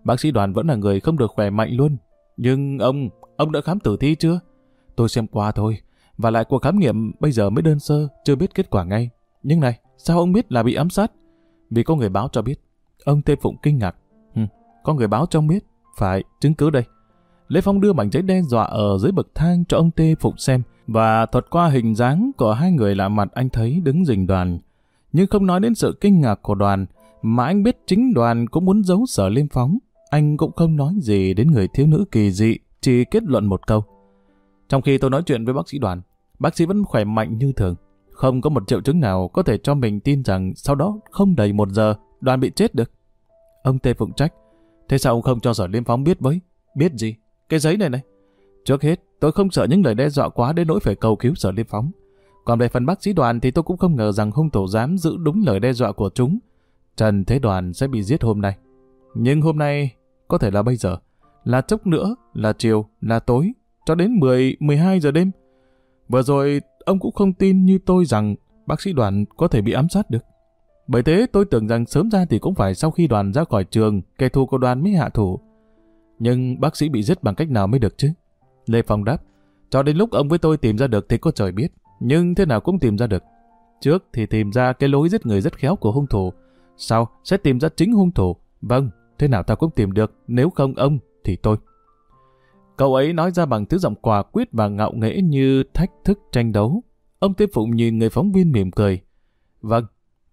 Bác sĩ đoàn vẫn là người không được khỏe mạnh luôn. Nhưng ông, ông đã khám tử thi chưa? Tôi xem qua thôi. Và lại cuộc khám nghiệm bây giờ mới đơn sơ, chưa biết kết quả ngay. Nhưng này, sao ông biết là bị ám sát? Vì có người báo cho biết. Ông Tê Phụng kinh ngạc. Hừ, có người báo cho ông biết. Phải, chứng cứ đây. Lê Phong đưa mảnh giấy đe dọa ở dưới bậc thang cho ông Tê Phụng xem và thuật qua hình dáng của hai người lạ mặt anh thấy đứng rình đoàn. Nhưng không nói đến sự kinh ngạc của đoàn, mà anh biết chính đoàn cũng muốn giấu sở liêm phóng anh cũng không nói gì đến người thiếu nữ kỳ dị, chỉ kết luận một câu. Trong khi tôi nói chuyện với bác sĩ đoàn, bác sĩ vẫn khỏe mạnh như thường. Không có một triệu chứng nào có thể cho mình tin rằng sau đó không đầy một giờ đoàn bị chết được. Ông Tê Phụng trách. Thế sao ông không cho sở liêm phóng biết với? Biết gì? Cái giấy này này. Trước hết, tôi không sợ những lời đe dọa quá đến nỗi phải cầu cứu sở liêm phóng. Còn về phần bác sĩ đoàn thì tôi cũng không ngờ rằng hung thủ dám giữ đúng lời đe dọa của chúng. Trần Thế Đoàn sẽ bị giết hôm nay. Nhưng hôm nay có thể là bây giờ, là chốc nữa, là chiều, là tối, cho đến 10, 12 giờ đêm. Vừa rồi, ông cũng không tin như tôi rằng bác sĩ đoàn có thể bị ám sát được. Bởi thế tôi tưởng rằng sớm ra thì cũng phải sau khi đoàn ra khỏi trường, kẻ thù của đoàn mới hạ thủ. Nhưng bác sĩ bị giết bằng cách nào mới được chứ? Lê Phong đáp, cho đến lúc ông với tôi tìm ra được thì có trời biết, nhưng thế nào cũng tìm ra được. Trước thì tìm ra cái lối giết người rất khéo của hung thủ, sau sẽ tìm ra chính hung thủ. Vâng, thế nào ta cũng tìm được, nếu không ông thì tôi. Cậu ấy nói ra bằng thứ giọng quả quyết và ngạo nghễ như thách thức tranh đấu. Ông Tiếp Phụng nhìn người phóng viên mỉm cười. Vâng,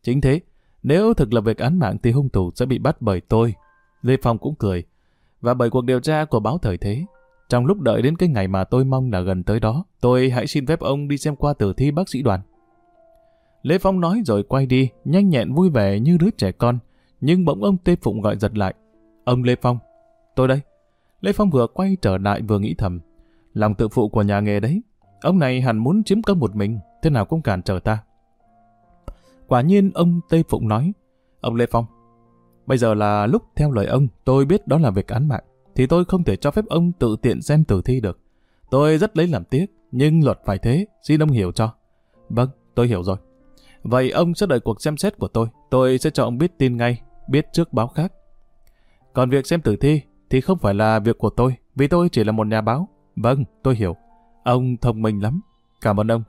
chính thế. Nếu thực là việc án mạng thì hung thủ sẽ bị bắt bởi tôi. Lê Phong cũng cười. Và bởi cuộc điều tra của báo thời thế. Trong lúc đợi đến cái ngày mà tôi mong là gần tới đó, tôi hãy xin phép ông đi xem qua tử thi bác sĩ đoàn. Lê Phong nói rồi quay đi, nhanh nhẹn vui vẻ như đứa trẻ con. Nhưng bỗng ông Tê Phụng gọi giật lại. Ông Lê Phong, tôi đây. Lê Phong vừa quay trở lại vừa nghĩ thầm. Lòng tự phụ của nhà nghề đấy. Ông này hẳn muốn chiếm công một mình, thế nào cũng cản trở ta. Quả nhiên ông Tê Phụng nói, ông Lê Phong, bây giờ là lúc theo lời ông, tôi biết đó là việc án mạng, thì tôi không thể cho phép ông tự tiện xem tử thi được. Tôi rất lấy làm tiếc, nhưng luật phải thế, xin ông hiểu cho. Vâng, tôi hiểu rồi. Vậy ông sẽ đợi cuộc xem xét của tôi, tôi sẽ cho ông biết tin ngay, biết trước báo khác. Còn việc xem tử thi thì không phải là việc của tôi, vì tôi chỉ là một nhà báo. Vâng, tôi hiểu. Ông thông minh lắm. Cảm ơn ông.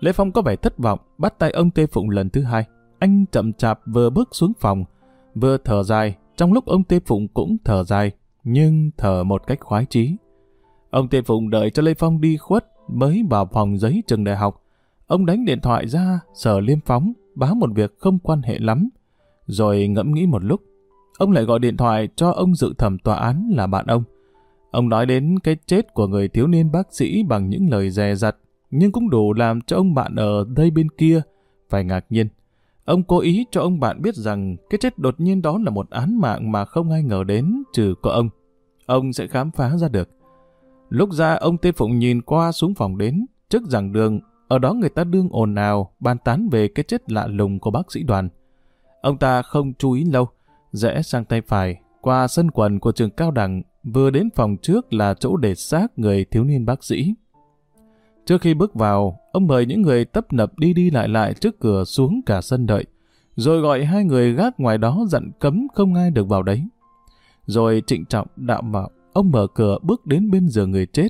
Lê Phong có vẻ thất vọng, bắt tay ông Tê Phụng lần thứ hai. Anh chậm chạp vừa bước xuống phòng, vừa thở dài, trong lúc ông Tê Phụng cũng thở dài, nhưng thở một cách khoái chí. Ông Tê Phụng đợi cho Lê Phong đi khuất mới vào phòng giấy trường đại học. Ông đánh điện thoại ra, sở liêm phóng, báo một việc không quan hệ lắm. Rồi ngẫm nghĩ một lúc, ông lại gọi điện thoại cho ông dự thẩm tòa án là bạn ông. Ông nói đến cái chết của người thiếu niên bác sĩ bằng những lời dè dặt, nhưng cũng đủ làm cho ông bạn ở đây bên kia phải ngạc nhiên. Ông cố ý cho ông bạn biết rằng cái chết đột nhiên đó là một án mạng mà không ai ngờ đến trừ có ông. Ông sẽ khám phá ra được. Lúc ra ông Tê Phụng nhìn qua xuống phòng đến, trước giảng đường, ở đó người ta đương ồn ào, bàn tán về cái chết lạ lùng của bác sĩ đoàn. Ông ta không chú ý lâu, rẽ sang tay phải, qua sân quần của trường cao đẳng, vừa đến phòng trước là chỗ để xác người thiếu niên bác sĩ. Trước khi bước vào, ông mời những người tấp nập đi đi lại lại trước cửa xuống cả sân đợi, rồi gọi hai người gác ngoài đó dặn cấm không ai được vào đấy. Rồi trịnh trọng đạo mạo, ông mở cửa bước đến bên giường người chết,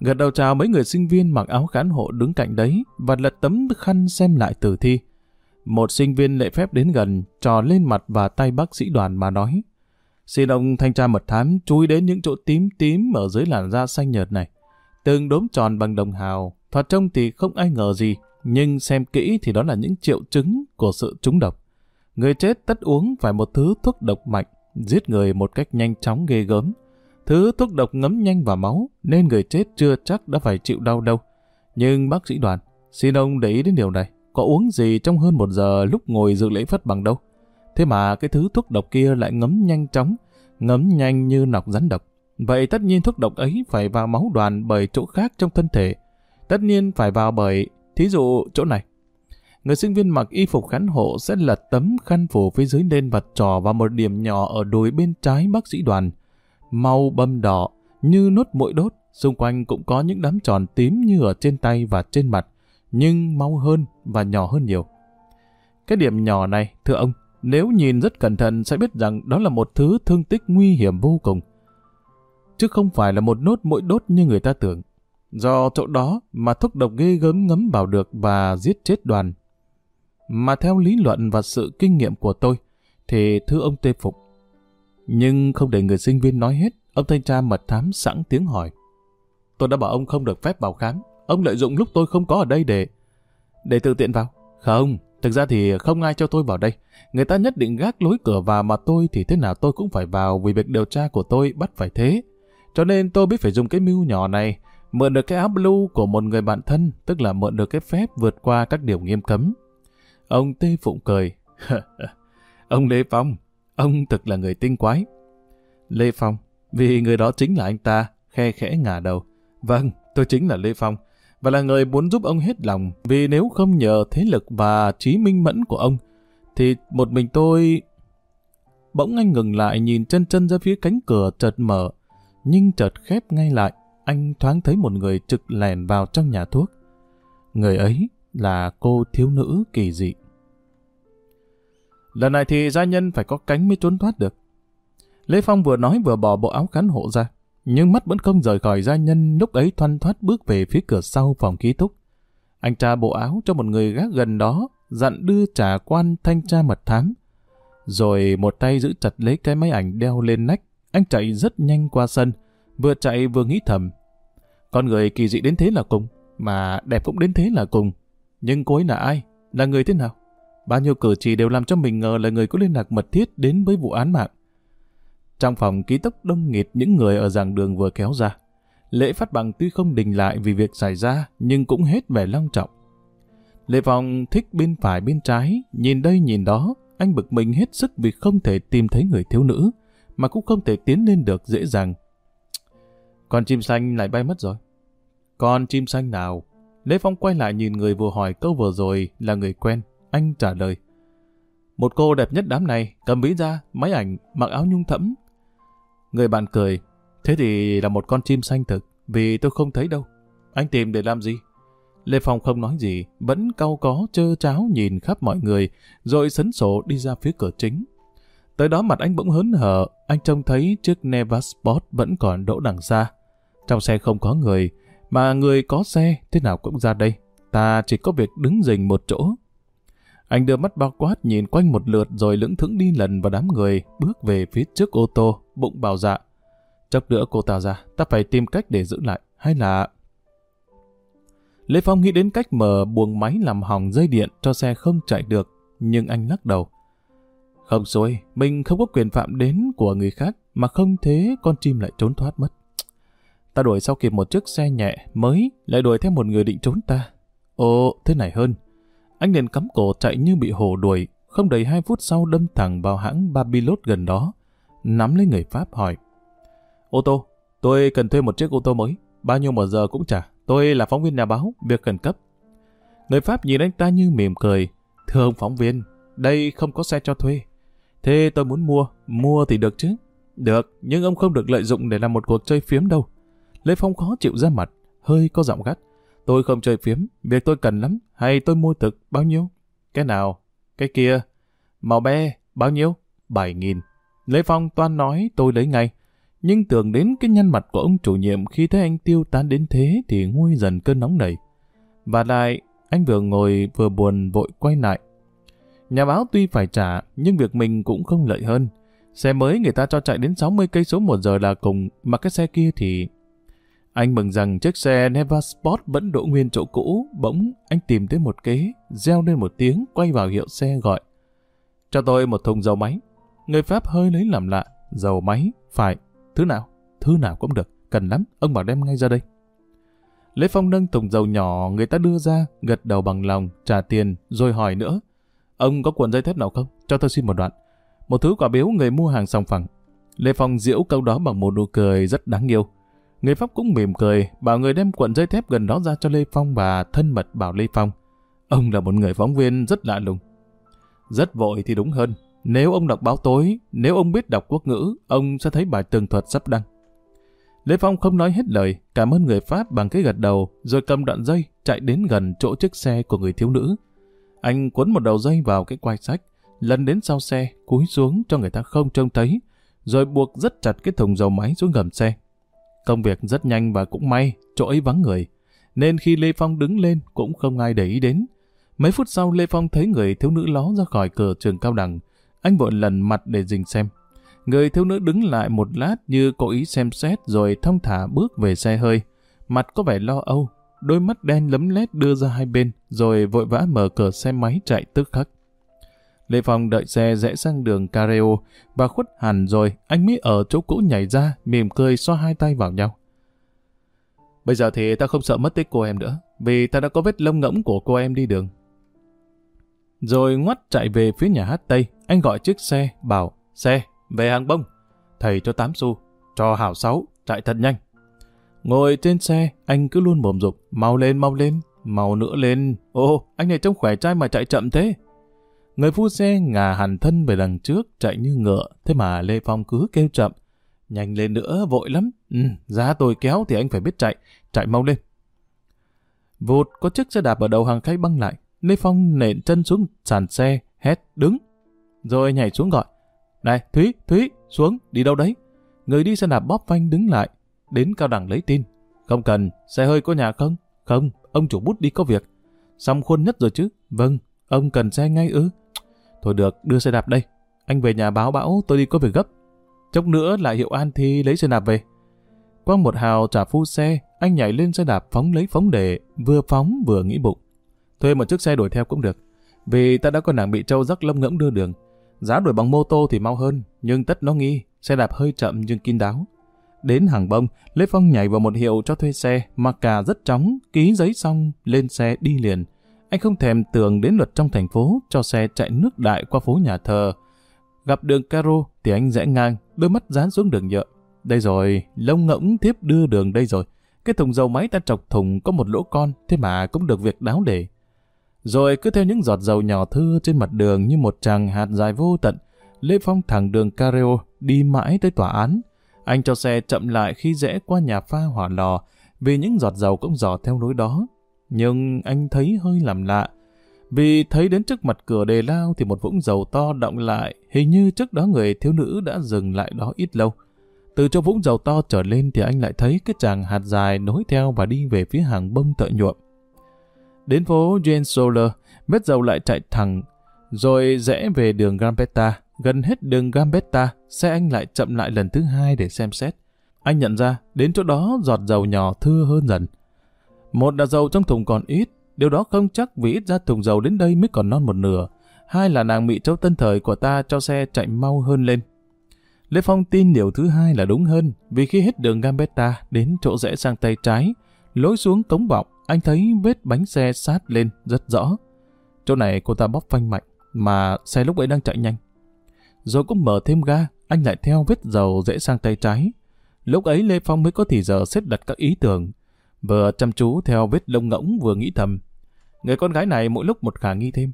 gật đầu chào mấy người sinh viên mặc áo khán hộ đứng cạnh đấy và lật tấm khăn xem lại tử thi. Một sinh viên lệ phép đến gần, trò lên mặt và tay bác sĩ đoàn mà nói. Xin ông thanh tra mật thám chú ý đến những chỗ tím tím ở dưới làn da xanh nhợt này. Từng đốm tròn bằng đồng hào, thoạt trông thì không ai ngờ gì, nhưng xem kỹ thì đó là những triệu chứng của sự trúng độc. Người chết tất uống phải một thứ thuốc độc mạnh, giết người một cách nhanh chóng ghê gớm. Thứ thuốc độc ngấm nhanh vào máu, nên người chết chưa chắc đã phải chịu đau đâu. Nhưng bác sĩ đoàn, xin ông để ý đến điều này có uống gì trong hơn một giờ lúc ngồi dự lễ phất bằng đâu. Thế mà cái thứ thuốc độc kia lại ngấm nhanh chóng, ngấm nhanh như nọc rắn độc. Vậy tất nhiên thuốc độc ấy phải vào máu đoàn bởi chỗ khác trong thân thể. Tất nhiên phải vào bởi, thí dụ chỗ này. Người sinh viên mặc y phục khán hộ sẽ lật tấm khăn phủ phía dưới lên và trò vào một điểm nhỏ ở đùi bên trái bác sĩ đoàn. Màu bầm đỏ, như nốt mũi đốt, xung quanh cũng có những đám tròn tím như ở trên tay và trên mặt nhưng mau hơn và nhỏ hơn nhiều. Cái điểm nhỏ này, thưa ông, nếu nhìn rất cẩn thận sẽ biết rằng đó là một thứ thương tích nguy hiểm vô cùng. Chứ không phải là một nốt mũi đốt như người ta tưởng. Do chỗ đó mà thuốc độc ghê gớm ngấm vào được và giết chết đoàn. Mà theo lý luận và sự kinh nghiệm của tôi, thì thưa ông Tê Phục. Nhưng không để người sinh viên nói hết, ông thanh tra mật thám sẵn tiếng hỏi. Tôi đã bảo ông không được phép vào khám, Ông lợi dụng lúc tôi không có ở đây để... Để tự tiện vào. Không, thực ra thì không ai cho tôi vào đây. Người ta nhất định gác lối cửa vào mà tôi thì thế nào tôi cũng phải vào vì việc điều tra của tôi bắt phải thế. Cho nên tôi biết phải dùng cái mưu nhỏ này, mượn được cái áo blue của một người bạn thân, tức là mượn được cái phép vượt qua các điều nghiêm cấm. Ông Tê Phụng cười. ông Lê Phong, ông thực là người tinh quái. Lê Phong, vì người đó chính là anh ta, khe khẽ ngả đầu. Vâng, tôi chính là Lê Phong và là người muốn giúp ông hết lòng vì nếu không nhờ thế lực và trí minh mẫn của ông, thì một mình tôi... Bỗng anh ngừng lại, nhìn chân chân ra phía cánh cửa chợt mở, nhưng chợt khép ngay lại anh thoáng thấy một người trực lèn vào trong nhà thuốc. Người ấy là cô thiếu nữ kỳ dị. Lần này thì gia nhân phải có cánh mới trốn thoát được. Lê Phong vừa nói vừa bỏ bộ áo khán hộ ra nhưng mắt vẫn không rời khỏi gia nhân lúc ấy thoăn thoát bước về phía cửa sau phòng ký túc. Anh tra bộ áo cho một người gác gần đó, dặn đưa trả quan thanh tra mật thám. Rồi một tay giữ chặt lấy cái máy ảnh đeo lên nách. Anh chạy rất nhanh qua sân. Vừa chạy vừa nghĩ thầm. Con người kỳ dị đến thế là cùng. Mà đẹp cũng đến thế là cùng. Nhưng cô ấy là ai? Là người thế nào? Bao nhiêu cử chỉ đều làm cho mình ngờ là người có liên lạc mật thiết đến với vụ án mạng. Trong phòng ký túc đông nghịt những người ở giảng đường vừa kéo ra. Lễ phát bằng tuy không đình lại vì việc xảy ra, nhưng cũng hết vẻ long trọng. Lê Phong thích bên phải bên trái, nhìn đây nhìn đó, anh bực mình hết sức vì không thể tìm thấy người thiếu nữ, mà cũng không thể tiến lên được dễ dàng. Con chim xanh lại bay mất rồi. Con chim xanh nào? Lê Phong quay lại nhìn người vừa hỏi câu vừa rồi là người quen. Anh trả lời. Một cô đẹp nhất đám này, cầm ví ra, máy ảnh, mặc áo nhung thẫm. Người bạn cười. Thế thì là một con chim xanh thực, vì tôi không thấy đâu. Anh tìm để làm gì? Lê Phong không nói gì, vẫn cau có chơ cháo nhìn khắp mọi người, rồi sấn sổ đi ra phía cửa chính. Tới đó mặt anh bỗng hớn hở, anh trông thấy chiếc Neva Sport vẫn còn đỗ đằng xa. Trong xe không có người, mà người có xe thế nào cũng ra đây. Ta chỉ có việc đứng rình một chỗ. Anh đưa mắt bao quát nhìn quanh một lượt rồi lững thững đi lần vào đám người, bước về phía trước ô tô, bụng bảo dạ. Chốc nữa cô ta ra, ta phải tìm cách để giữ lại, hay là... Lê Phong nghĩ đến cách mở buồng máy làm hỏng dây điện cho xe không chạy được, nhưng anh lắc đầu. Không rồi, mình không có quyền phạm đến của người khác, mà không thế con chim lại trốn thoát mất. Ta đuổi sau kịp một chiếc xe nhẹ, mới, lại đuổi theo một người định trốn ta. Ồ, thế này hơn. Anh liền cắm cổ chạy như bị hổ đuổi, không đầy hai phút sau đâm thẳng vào hãng Babylot gần đó. Nắm lấy người Pháp hỏi. Ô tô, tôi cần thuê một chiếc ô tô mới, bao nhiêu một giờ cũng trả. Tôi là phóng viên nhà báo, việc khẩn cấp. Người Pháp nhìn anh ta như mỉm cười. Thưa ông phóng viên, đây không có xe cho thuê. Thế tôi muốn mua, mua thì được chứ. Được, nhưng ông không được lợi dụng để làm một cuộc chơi phiếm đâu. Lê Phong khó chịu ra mặt, hơi có giọng gắt. Tôi không chơi phiếm, việc tôi cần lắm, hay tôi mua thực, bao nhiêu? Cái nào? Cái kia? Màu be, bao nhiêu? Bảy nghìn. Lê Phong toan nói tôi lấy ngay. Nhưng tưởng đến cái nhân mặt của ông chủ nhiệm khi thấy anh tiêu tán đến thế thì nguôi dần cơn nóng nảy. Và lại, anh vừa ngồi vừa buồn vội quay lại. Nhà báo tuy phải trả, nhưng việc mình cũng không lợi hơn. Xe mới người ta cho chạy đến 60 cây số một giờ là cùng, mà cái xe kia thì... Anh mừng rằng chiếc xe Neva Sport vẫn đỗ nguyên chỗ cũ, bỗng anh tìm thấy một kế, reo lên một tiếng, quay vào hiệu xe gọi. Cho tôi một thùng dầu máy. Người Pháp hơi lấy làm lạ, dầu máy, phải, Thứ nào? Thứ nào cũng được. Cần lắm, ông bảo đem ngay ra đây. Lê Phong nâng thùng dầu nhỏ người ta đưa ra, gật đầu bằng lòng, trả tiền, rồi hỏi nữa. Ông có cuộn dây thép nào không? Cho tôi xin một đoạn. Một thứ quả biếu người mua hàng sòng phẳng. Lê Phong diễu câu đó bằng một nụ cười rất đáng yêu. Người Pháp cũng mỉm cười, bảo người đem cuộn dây thép gần đó ra cho Lê Phong và thân mật bảo Lê Phong. Ông là một người phóng viên rất lạ lùng. Rất vội thì đúng hơn, nếu ông đọc báo tối, nếu ông biết đọc quốc ngữ, ông sẽ thấy bài tường thuật sắp đăng. Lê Phong không nói hết lời, cảm ơn người Pháp bằng cái gật đầu, rồi cầm đoạn dây, chạy đến gần chỗ chiếc xe của người thiếu nữ. Anh cuốn một đầu dây vào cái quai sách, lần đến sau xe, cúi xuống cho người ta không trông thấy, rồi buộc rất chặt cái thùng dầu máy xuống gầm xe. Công việc rất nhanh và cũng may, chỗ ấy vắng người, nên khi Lê Phong đứng lên cũng không ai để ý đến. Mấy phút sau Lê Phong thấy người thiếu nữ ló ra khỏi cửa trường cao đẳng, anh vội lần mặt để dình xem. Người thiếu nữ đứng lại một lát như cố ý xem xét rồi thông thả bước về xe hơi. Mặt có vẻ lo âu, đôi mắt đen lấm lét đưa ra hai bên, rồi vội vã mở cửa xe máy chạy tức khắc. Lê Phong đợi xe rẽ sang đường Careo và khuất hẳn rồi anh mới ở chỗ cũ nhảy ra, mỉm cười xoa hai tay vào nhau. Bây giờ thì ta không sợ mất tích cô em nữa, vì ta đã có vết lông ngẫm của cô em đi đường. Rồi ngoắt chạy về phía nhà hát Tây, anh gọi chiếc xe, bảo, xe, về hàng bông. Thầy cho 8 xu, cho hảo 6, chạy thật nhanh. Ngồi trên xe, anh cứ luôn mồm dục, mau lên, mau lên, mau nữa lên. Ô, anh này trông khỏe trai mà chạy chậm thế. Người phu xe ngả hẳn thân về đằng trước, chạy như ngựa, thế mà Lê Phong cứ kêu chậm. Nhanh lên nữa, vội lắm. Ừ, giá tôi kéo thì anh phải biết chạy, chạy mau lên. Vụt có chiếc xe đạp ở đầu hàng khách băng lại, Lê Phong nện chân xuống sàn xe, hét đứng. Rồi nhảy xuống gọi. Này, Thúy, Thúy, xuống, đi đâu đấy? Người đi xe đạp bóp phanh đứng lại, đến cao đẳng lấy tin. Không cần, xe hơi có nhà không? Không, ông chủ bút đi có việc. Xong khuôn nhất rồi chứ? Vâng, ông cần xe ngay ư? Thôi được, đưa xe đạp đây. anh về nhà báo bão tôi đi có việc gấp. Chốc nữa lại hiệu an thi lấy xe đạp về. Quang một hào trả phu xe, anh nhảy lên xe đạp phóng lấy phóng để, vừa phóng vừa nghĩ bụng. Thuê một chiếc xe đuổi theo cũng được. Vì ta đã có nàng bị trâu rắc lông ngẫm đưa đường. Giá đuổi bằng mô tô thì mau hơn, nhưng tất nó nghi, xe đạp hơi chậm nhưng kín đáo. Đến hàng bông, Lê Phong nhảy vào một hiệu cho thuê xe, mà cả rất chóng, ký giấy xong, lên xe đi liền. Anh không thèm tưởng đến luật trong thành phố cho xe chạy nước đại qua phố nhà thờ. Gặp đường caro thì anh rẽ ngang, đôi mắt dán xuống đường nhựa. Đây rồi, lông ngỗng tiếp đưa đường đây rồi. Cái thùng dầu máy ta chọc thùng có một lỗ con, thế mà cũng được việc đáo để. Rồi cứ theo những giọt dầu nhỏ thưa trên mặt đường như một tràng hạt dài vô tận, Lê Phong thẳng đường Careo đi mãi tới tòa án. Anh cho xe chậm lại khi rẽ qua nhà pha hỏa lò, vì những giọt dầu cũng dò theo lối đó. Nhưng anh thấy hơi làm lạ, vì thấy đến trước mặt cửa đề lao thì một vũng dầu to động lại, hình như trước đó người thiếu nữ đã dừng lại đó ít lâu. Từ chỗ vũng dầu to trở lên thì anh lại thấy cái chàng hạt dài nối theo và đi về phía hàng bông tợ nhuộm. Đến phố Jane Solar, vết dầu lại chạy thẳng, rồi rẽ về đường Gambetta. Gần hết đường Gambetta, xe anh lại chậm lại lần thứ hai để xem xét. Anh nhận ra, đến chỗ đó giọt dầu nhỏ thưa hơn dần. Một là dầu trong thùng còn ít, điều đó không chắc vì ít ra thùng dầu đến đây mới còn non một nửa. Hai là nàng mị châu tân thời của ta cho xe chạy mau hơn lên. Lê Phong tin điều thứ hai là đúng hơn, vì khi hết đường Gambetta đến chỗ rẽ sang tay trái, lối xuống cống bọc anh thấy vết bánh xe sát lên rất rõ. Chỗ này cô ta bóp phanh mạnh, mà xe lúc ấy đang chạy nhanh. Rồi cũng mở thêm ga, anh lại theo vết dầu rẽ sang tay trái. Lúc ấy Lê Phong mới có thì giờ xếp đặt các ý tưởng. Vừa chăm chú theo vết lông ngỗng vừa nghĩ thầm. Người con gái này mỗi lúc một khả nghi thêm.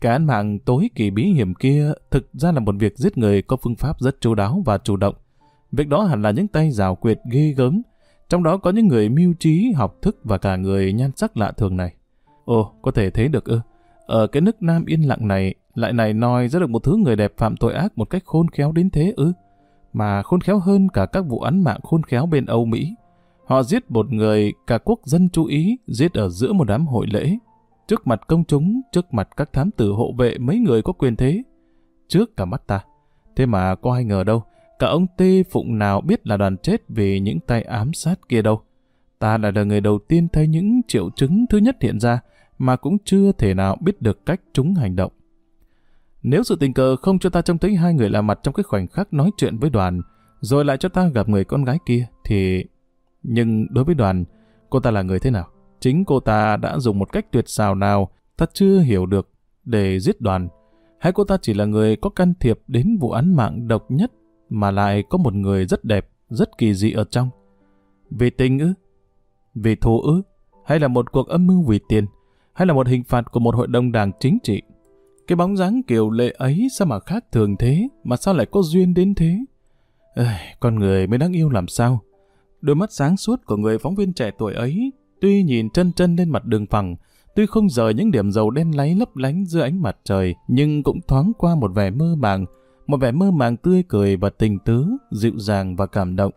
Cái án mạng tối kỳ bí hiểm kia thực ra là một việc giết người có phương pháp rất chú đáo và chủ động. Việc đó hẳn là những tay rào quyệt ghê gớm, trong đó có những người mưu trí, học thức và cả người nhan sắc lạ thường này. Ồ, có thể thế được ư? Ở cái nước Nam yên lặng này, lại này nói ra được một thứ người đẹp phạm tội ác một cách khôn khéo đến thế ư? Mà khôn khéo hơn cả các vụ án mạng khôn khéo bên Âu Mỹ. Họ giết một người cả quốc dân chú ý, giết ở giữa một đám hội lễ. Trước mặt công chúng, trước mặt các thám tử hộ vệ mấy người có quyền thế. Trước cả mắt ta. Thế mà có ai ngờ đâu, Cả ông Tê Phụng nào biết là đoàn chết vì những tay ám sát kia đâu. Ta là người đầu tiên thấy những triệu chứng thứ nhất hiện ra, mà cũng chưa thể nào biết được cách chúng hành động. Nếu sự tình cờ không cho ta trông thấy hai người lạ mặt trong cái khoảnh khắc nói chuyện với đoàn, rồi lại cho ta gặp người con gái kia, thì... Nhưng đối với đoàn, cô ta là người thế nào? Chính cô ta đã dùng một cách tuyệt xào nào ta chưa hiểu được để giết đoàn. Hay cô ta chỉ là người có can thiệp đến vụ án mạng độc nhất mà lại có một người rất đẹp, rất kỳ dị ở trong. Vì tình ư? Vì thù ư? Hay là một cuộc âm mưu vì tiền? Hay là một hình phạt của một hội đồng đảng chính trị? Cái bóng dáng kiểu lệ ấy sao mà khác thường thế, mà sao lại có duyên đến thế? Ê, con người mới đáng yêu làm sao? Đôi mắt sáng suốt của người phóng viên trẻ tuổi ấy, tuy nhìn chân chân lên mặt đường phẳng, tuy không rời những điểm dầu đen láy lấp lánh giữa ánh mặt trời, nhưng cũng thoáng qua một vẻ mơ màng, một vẻ mơ màng tươi cười và tình tứ, dịu dàng và cảm động.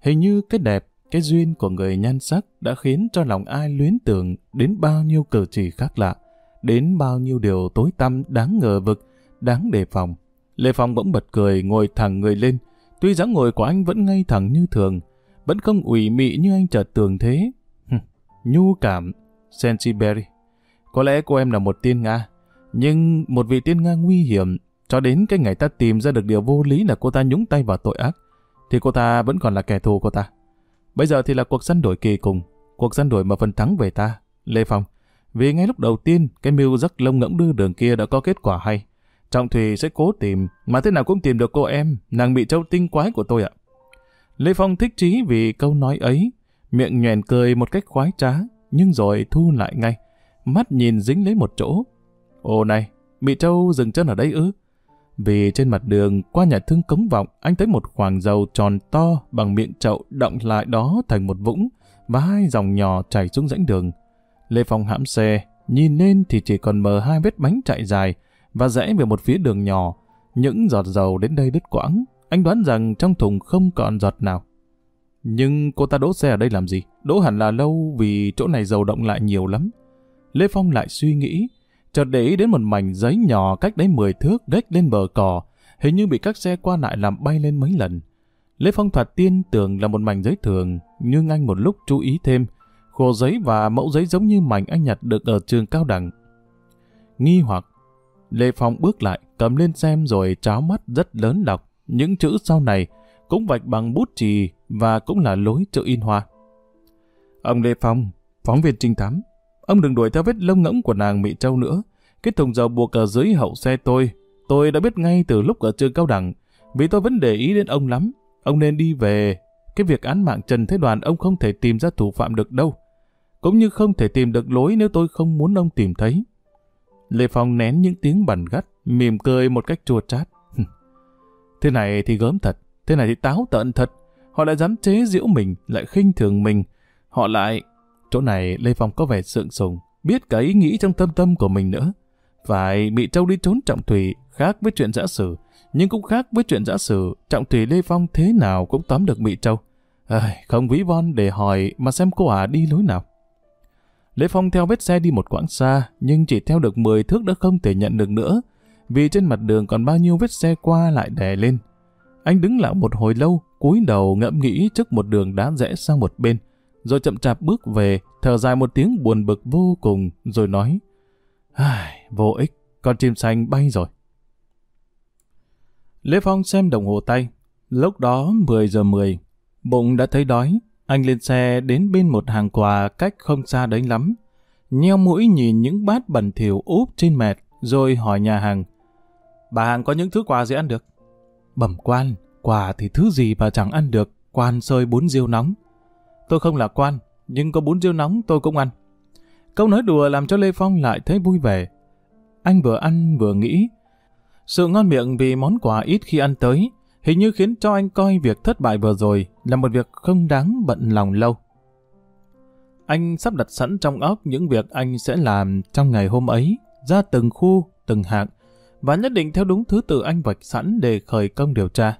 Hình như cái đẹp, cái duyên của người nhan sắc đã khiến cho lòng ai luyến tưởng đến bao nhiêu cử chỉ khác lạ, đến bao nhiêu điều tối tăm đáng ngờ vực, đáng đề phòng. Lê Phong bỗng bật cười ngồi thẳng người lên, tuy dáng ngồi của anh vẫn ngay thẳng như thường, vẫn không ủy mị như anh chợt tưởng thế. Nhu cảm, sensiberry. Có lẽ cô em là một tiên Nga, nhưng một vị tiên Nga nguy hiểm cho đến cái ngày ta tìm ra được điều vô lý là cô ta nhúng tay vào tội ác, thì cô ta vẫn còn là kẻ thù của ta. Bây giờ thì là cuộc săn đổi kỳ cùng, cuộc săn đổi mà phần thắng về ta, Lê Phong. Vì ngay lúc đầu tiên, cái mưu giấc lông ngỗng đưa đường kia đã có kết quả hay. Trọng Thùy sẽ cố tìm, mà thế nào cũng tìm được cô em, nàng bị trâu tinh quái của tôi ạ. Lê Phong thích trí vì câu nói ấy, miệng nhoèn cười một cách khoái trá, nhưng rồi thu lại ngay, mắt nhìn dính lấy một chỗ. Ồ này, Mỹ Châu dừng chân ở đây ư? Vì trên mặt đường, qua nhà thương cống vọng, anh thấy một khoảng dầu tròn to bằng miệng chậu động lại đó thành một vũng và hai dòng nhỏ chảy xuống rãnh đường. Lê Phong hãm xe, nhìn lên thì chỉ còn mờ hai vết bánh chạy dài và rẽ về một phía đường nhỏ. Những giọt dầu đến đây đứt quãng, anh đoán rằng trong thùng không còn giọt nào. Nhưng cô ta đỗ xe ở đây làm gì? Đỗ hẳn là lâu vì chỗ này dầu động lại nhiều lắm. Lê Phong lại suy nghĩ, chợt để ý đến một mảnh giấy nhỏ cách đấy 10 thước gách lên bờ cỏ. hình như bị các xe qua lại làm bay lên mấy lần. Lê Phong thoạt tiên tưởng là một mảnh giấy thường, nhưng anh một lúc chú ý thêm, khổ giấy và mẫu giấy giống như mảnh anh nhặt được ở trường cao đẳng. Nghi hoặc, Lê Phong bước lại, cầm lên xem rồi tráo mắt rất lớn đọc. Những chữ sau này cũng vạch bằng bút chì và cũng là lối chữ in hoa. Ông Lê Phong, phóng viên trinh thám, ông đừng đuổi theo vết lông ngỗng của nàng Mỹ Châu nữa. Cái thùng dầu buộc ở dưới hậu xe tôi, tôi đã biết ngay từ lúc ở trường cao đẳng, vì tôi vẫn để ý đến ông lắm. Ông nên đi về. Cái việc án mạng Trần Thế Đoàn ông không thể tìm ra thủ phạm được đâu. Cũng như không thể tìm được lối nếu tôi không muốn ông tìm thấy. Lê Phong nén những tiếng bẩn gắt, mỉm cười một cách chua chát thế này thì gớm thật, thế này thì táo tợn thật. Họ lại dám chế giễu mình, lại khinh thường mình. Họ lại... Chỗ này Lê Phong có vẻ sượng sùng, biết cả ý nghĩ trong tâm tâm của mình nữa. Phải bị trâu đi trốn trọng thủy, khác với chuyện giả sử, nhưng cũng khác với chuyện giả sử, trọng thủy Lê Phong thế nào cũng tóm được Mỹ Châu. À, không ví von để hỏi mà xem cô ả đi lối nào. Lê Phong theo vết xe đi một quãng xa, nhưng chỉ theo được 10 thước đã không thể nhận được nữa, vì trên mặt đường còn bao nhiêu vết xe qua lại đè lên. Anh đứng lặng một hồi lâu, cúi đầu ngẫm nghĩ trước một đường đá rẽ sang một bên, rồi chậm chạp bước về, thở dài một tiếng buồn bực vô cùng, rồi nói, Ai, vô ích, con chim xanh bay rồi. Lê Phong xem đồng hồ tay, lúc đó 10 giờ 10, bụng đã thấy đói, anh lên xe đến bên một hàng quà cách không xa đấy lắm. Nheo mũi nhìn những bát bẩn thỉu úp trên mệt, rồi hỏi nhà hàng. Bà hàng có những thứ quà gì ăn được? Bẩm quan, quà thì thứ gì mà chẳng ăn được, quan sơi bún riêu nóng. Tôi không là quan, nhưng có bún riêu nóng tôi cũng ăn. Câu nói đùa làm cho Lê Phong lại thấy vui vẻ. Anh vừa ăn vừa nghĩ. Sự ngon miệng vì món quà ít khi ăn tới, hình như khiến cho anh coi việc thất bại vừa rồi là một việc không đáng bận lòng lâu. Anh sắp đặt sẵn trong óc những việc anh sẽ làm trong ngày hôm ấy, ra từng khu, từng hạng, và nhất định theo đúng thứ tự anh vạch sẵn để khởi công điều tra.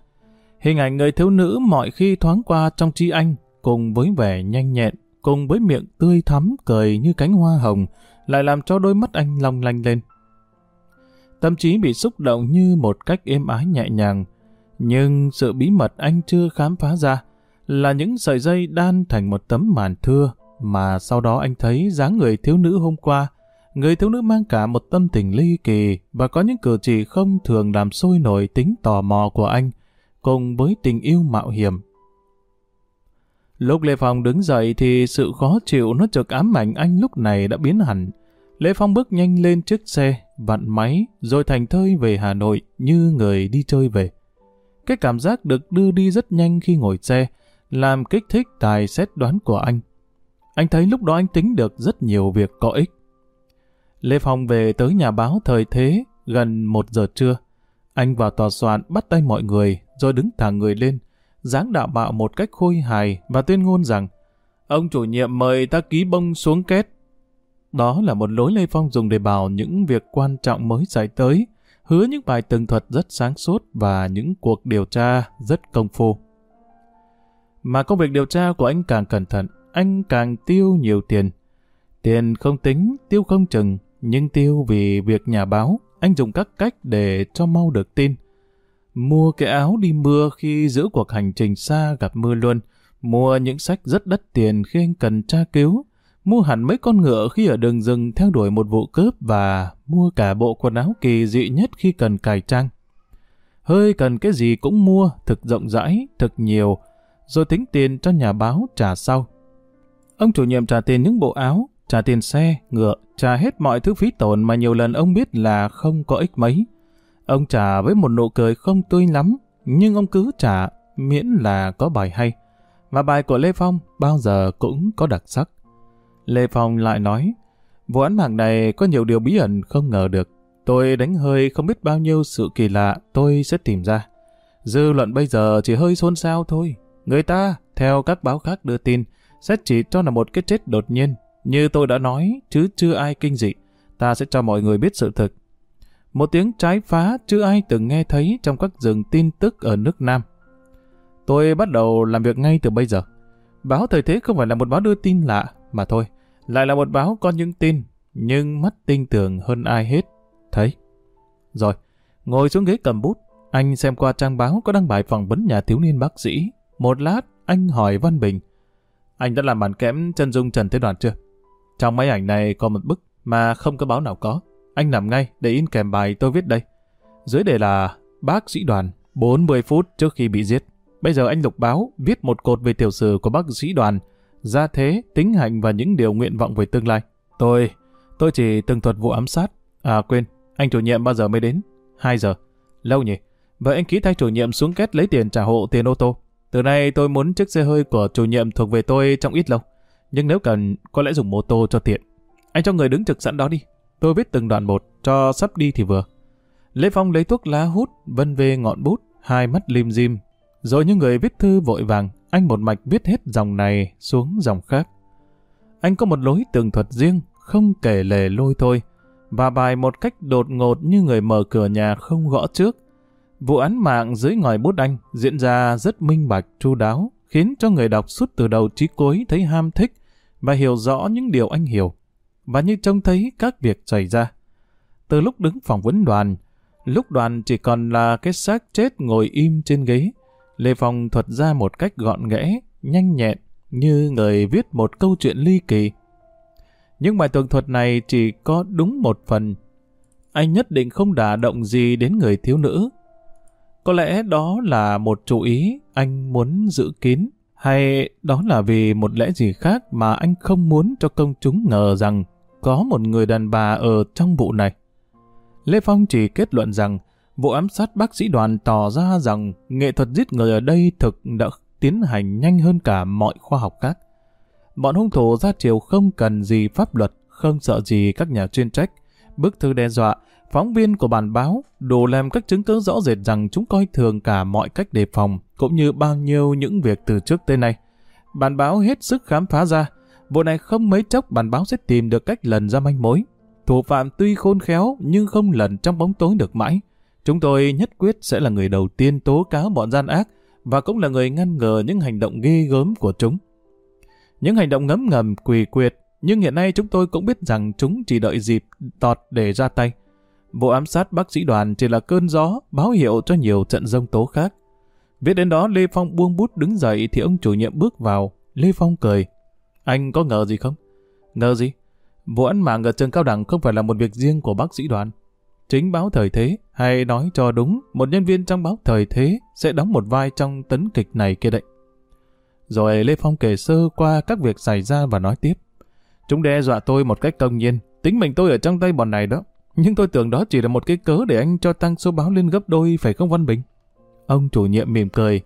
Hình ảnh người thiếu nữ mọi khi thoáng qua trong trí anh, cùng với vẻ nhanh nhẹn, cùng với miệng tươi thắm cười như cánh hoa hồng, lại làm cho đôi mắt anh long lanh lên. Tâm trí bị xúc động như một cách êm ái nhẹ nhàng, nhưng sự bí mật anh chưa khám phá ra là những sợi dây đan thành một tấm màn thưa mà sau đó anh thấy dáng người thiếu nữ hôm qua. Người thiếu nữ mang cả một tâm tình ly kỳ và có những cử chỉ không thường làm sôi nổi tính tò mò của anh, cùng với tình yêu mạo hiểm. Lúc Lê Phong đứng dậy thì sự khó chịu nó trực ám ảnh anh lúc này đã biến hẳn. Lê Phong bước nhanh lên chiếc xe, vặn máy, rồi thành thơi về Hà Nội như người đi chơi về. Cái cảm giác được đưa đi rất nhanh khi ngồi xe, làm kích thích tài xét đoán của anh. Anh thấy lúc đó anh tính được rất nhiều việc có ích. Lê Phong về tới nhà báo thời thế gần một giờ trưa. Anh vào tòa soạn bắt tay mọi người rồi đứng thẳng người lên, dáng đạo bạo một cách khôi hài và tuyên ngôn rằng ông chủ nhiệm mời ta ký bông xuống kết. Đó là một lối Lê Phong dùng để bảo những việc quan trọng mới xảy tới, hứa những bài tường thuật rất sáng suốt và những cuộc điều tra rất công phu. Mà công việc điều tra của anh càng cẩn thận, anh càng tiêu nhiều tiền. Tiền không tính, tiêu không chừng, nhưng tiêu vì việc nhà báo, anh dùng các cách để cho mau được tin. Mua cái áo đi mưa khi giữ cuộc hành trình xa gặp mưa luôn, mua những sách rất đắt tiền khi anh cần tra cứu, mua hẳn mấy con ngựa khi ở đường rừng theo đuổi một vụ cướp và mua cả bộ quần áo kỳ dị nhất khi cần cài trang. Hơi cần cái gì cũng mua, thực rộng rãi, thực nhiều, rồi tính tiền cho nhà báo trả sau. Ông chủ nhiệm trả tiền những bộ áo, trả tiền xe, ngựa, trả hết mọi thứ phí tổn mà nhiều lần ông biết là không có ích mấy. Ông trả với một nụ cười không tươi lắm, nhưng ông cứ trả miễn là có bài hay. Và bài của Lê Phong bao giờ cũng có đặc sắc. Lê Phong lại nói, vụ án mạng này có nhiều điều bí ẩn không ngờ được. Tôi đánh hơi không biết bao nhiêu sự kỳ lạ tôi sẽ tìm ra. Dư luận bây giờ chỉ hơi xôn xao thôi. Người ta, theo các báo khác đưa tin, sẽ chỉ cho là một cái chết đột nhiên. Như tôi đã nói, chứ chưa ai kinh dị. Ta sẽ cho mọi người biết sự thực. Một tiếng trái phá chưa ai từng nghe thấy trong các rừng tin tức ở nước Nam. Tôi bắt đầu làm việc ngay từ bây giờ. Báo Thời Thế không phải là một báo đưa tin lạ, mà thôi. Lại là một báo có những tin, nhưng mắt tinh tường hơn ai hết. Thấy. Rồi, ngồi xuống ghế cầm bút, Anh xem qua trang báo có đăng bài phỏng vấn nhà thiếu niên bác sĩ. Một lát, anh hỏi Văn Bình. Anh đã làm bản kẽm chân dung Trần Thế Đoàn chưa? Trong máy ảnh này có một bức mà không có báo nào có. Anh nằm ngay để in kèm bài tôi viết đây. Dưới đề là bác sĩ đoàn 40 phút trước khi bị giết. Bây giờ anh lục báo viết một cột về tiểu sử của bác sĩ đoàn, gia thế, tính hạnh và những điều nguyện vọng về tương lai. Tôi, tôi chỉ từng thuật vụ ám sát. À quên, anh chủ nhiệm bao giờ mới đến? 2 giờ. Lâu nhỉ? Vậy anh ký thay chủ nhiệm xuống kết lấy tiền trả hộ tiền ô tô. Từ nay tôi muốn chiếc xe hơi của chủ nhiệm thuộc về tôi trong ít lâu. Nhưng nếu cần, có lẽ dùng mô tô cho tiện. Anh cho người đứng trực sẵn đó đi. Tôi viết từng đoạn một, cho sắp đi thì vừa. Lê Phong lấy thuốc lá hút, vân về ngọn bút, hai mắt lim dim. Rồi như người viết thư vội vàng, anh một mạch viết hết dòng này xuống dòng khác. Anh có một lối tường thuật riêng, không kể lề lôi thôi, và bài một cách đột ngột như người mở cửa nhà không gõ trước. Vụ án mạng dưới ngòi bút anh diễn ra rất minh bạch, chu đáo, khiến cho người đọc suốt từ đầu chí cuối thấy ham thích và hiểu rõ những điều anh hiểu, và như trông thấy các việc xảy ra. Từ lúc đứng phỏng vấn đoàn, lúc đoàn chỉ còn là cái xác chết ngồi im trên ghế, Lê Phong thuật ra một cách gọn ghẽ, nhanh nhẹn, như người viết một câu chuyện ly kỳ. Nhưng bài tường thuật này chỉ có đúng một phần. Anh nhất định không đả động gì đến người thiếu nữ. Có lẽ đó là một chú ý anh muốn giữ kín, hay đó là vì một lẽ gì khác mà anh không muốn cho công chúng ngờ rằng có một người đàn bà ở trong vụ này. Lê Phong chỉ kết luận rằng vụ ám sát bác sĩ đoàn tỏ ra rằng nghệ thuật giết người ở đây thực đã tiến hành nhanh hơn cả mọi khoa học khác. Bọn hung thủ ra chiều không cần gì pháp luật, không sợ gì các nhà chuyên trách. Bức thư đe dọa, phóng viên của bản báo đủ làm các chứng cứ rõ rệt rằng chúng coi thường cả mọi cách đề phòng, cũng như bao nhiêu những việc từ trước tới nay. Bản báo hết sức khám phá ra, vụ này không mấy chốc bản báo sẽ tìm được cách lần ra manh mối. Thủ phạm tuy khôn khéo nhưng không lần trong bóng tối được mãi. Chúng tôi nhất quyết sẽ là người đầu tiên tố cáo bọn gian ác và cũng là người ngăn ngừa những hành động ghê gớm của chúng. Những hành động ngấm ngầm, quỳ quyệt, nhưng hiện nay chúng tôi cũng biết rằng chúng chỉ đợi dịp tọt để ra tay. Vụ ám sát bác sĩ đoàn chỉ là cơn gió, báo hiệu cho nhiều trận rông tố khác. Viết đến đó Lê Phong buông bút đứng dậy thì ông chủ nhiệm bước vào. Lê Phong cười. Anh có ngờ gì không? Ngờ gì? Vụ án mạng ở trường cao đẳng không phải là một việc riêng của bác sĩ đoàn. Chính báo thời thế, hay nói cho đúng, một nhân viên trong báo thời thế sẽ đóng một vai trong tấn kịch này kia đấy. Rồi Lê Phong kể sơ qua các việc xảy ra và nói tiếp. Chúng đe dọa tôi một cách công nhiên, tính mình tôi ở trong tay bọn này đó. Nhưng tôi tưởng đó chỉ là một cái cớ để anh cho tăng số báo lên gấp đôi phải không Văn Bình? Ông chủ nhiệm mỉm cười.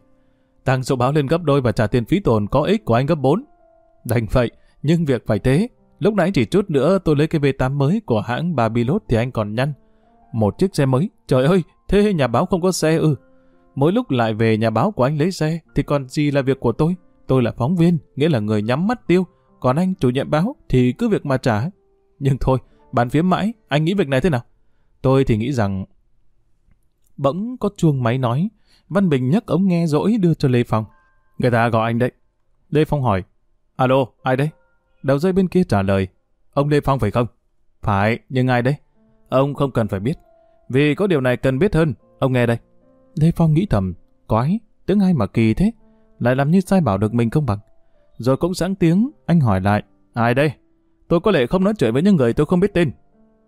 Tăng số báo lên gấp đôi và trả tiền phí tồn có ích của anh gấp 4. Đành vậy, nhưng việc phải thế. Lúc nãy chỉ chút nữa tôi lấy cái V8 mới của hãng babylot thì anh còn nhăn. Một chiếc xe mới. Trời ơi, thế nhà báo không có xe ư? Mỗi lúc lại về nhà báo của anh lấy xe thì còn gì là việc của tôi? Tôi là phóng viên, nghĩa là người nhắm mắt tiêu. Còn anh chủ nhiệm báo thì cứ việc mà trả. Nhưng thôi, bàn phía mãi, anh nghĩ việc này thế nào? Tôi thì nghĩ rằng... Bỗng có chuông máy nói. Văn Bình nhấc ống nghe rỗi đưa cho Lê Phong. Người ta gọi anh đấy. Lê Phong hỏi. Alo, ai đấy? Đầu dây bên kia trả lời. Ông Lê Phong phải không? Phải, nhưng ai đấy? Ông không cần phải biết. Vì có điều này cần biết hơn. Ông nghe đây. Lê Phong nghĩ thầm. Quái, tiếng ai mà kỳ thế? lại làm như sai bảo được mình không bằng. Rồi cũng sáng tiếng, anh hỏi lại, ai đây? Tôi có lẽ không nói chuyện với những người tôi không biết tên.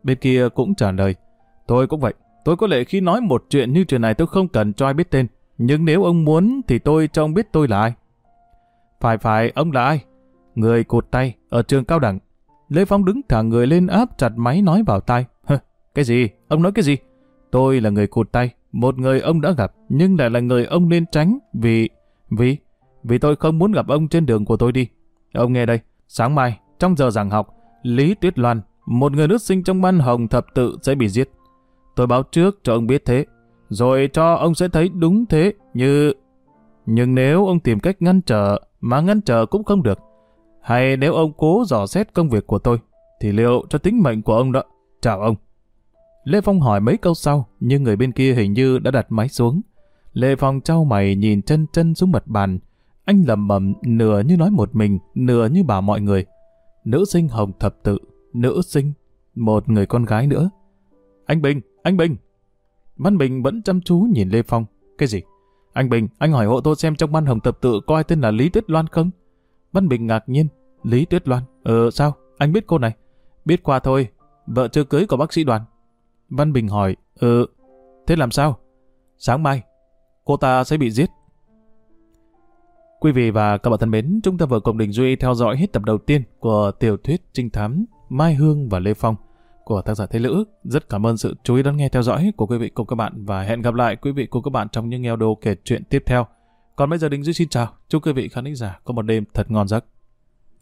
Bên kia cũng trả lời, tôi cũng vậy. Tôi có lẽ khi nói một chuyện như chuyện này tôi không cần cho ai biết tên. Nhưng nếu ông muốn thì tôi cho ông biết tôi là ai. Phải phải, ông là ai? Người cột tay, ở trường cao đẳng. Lê Phong đứng thẳng người lên áp chặt máy nói vào tai. cái gì? Ông nói cái gì? Tôi là người cụt tay, một người ông đã gặp, nhưng lại là người ông nên tránh vì vì, vì tôi không muốn gặp ông trên đường của tôi đi. Ông nghe đây, sáng mai, trong giờ giảng học, Lý Tuyết Loan, một người nữ sinh trong ban hồng thập tự sẽ bị giết. Tôi báo trước cho ông biết thế, rồi cho ông sẽ thấy đúng thế như... Nhưng nếu ông tìm cách ngăn trở, mà ngăn trở cũng không được, hay nếu ông cố dò xét công việc của tôi, thì liệu cho tính mệnh của ông đó. Chào ông. Lê Phong hỏi mấy câu sau, nhưng người bên kia hình như đã đặt máy xuống. Lê Phong trao mày nhìn chân chân xuống mặt bàn. Anh lầm bầm nửa như nói một mình, nửa như bảo mọi người. Nữ sinh hồng thập tự, nữ sinh, một người con gái nữa. Anh Bình, anh Bình. Văn Bình vẫn chăm chú nhìn Lê Phong. Cái gì? Anh Bình, anh hỏi hộ tôi xem trong ban hồng thập tự có ai tên là Lý Tuyết Loan không? Văn Bình ngạc nhiên. Lý Tuyết Loan? Ờ sao? Anh biết cô này? Biết qua thôi. Vợ chưa cưới của bác sĩ đoàn. Văn Bình hỏi. Ờ, thế làm sao? Sáng mai, cô ta sẽ bị giết. Quý vị và các bạn thân mến, chúng ta vừa cùng Đình Duy theo dõi hết tập đầu tiên của tiểu thuyết trinh thám Mai Hương và Lê Phong của tác giả Thế Lữ. Rất cảm ơn sự chú ý đón nghe theo dõi của quý vị cùng các bạn và hẹn gặp lại quý vị cùng các bạn trong những audio kể chuyện tiếp theo. Còn bây giờ Đình Duy xin chào, chúc quý vị khán giả có một đêm thật ngon giấc.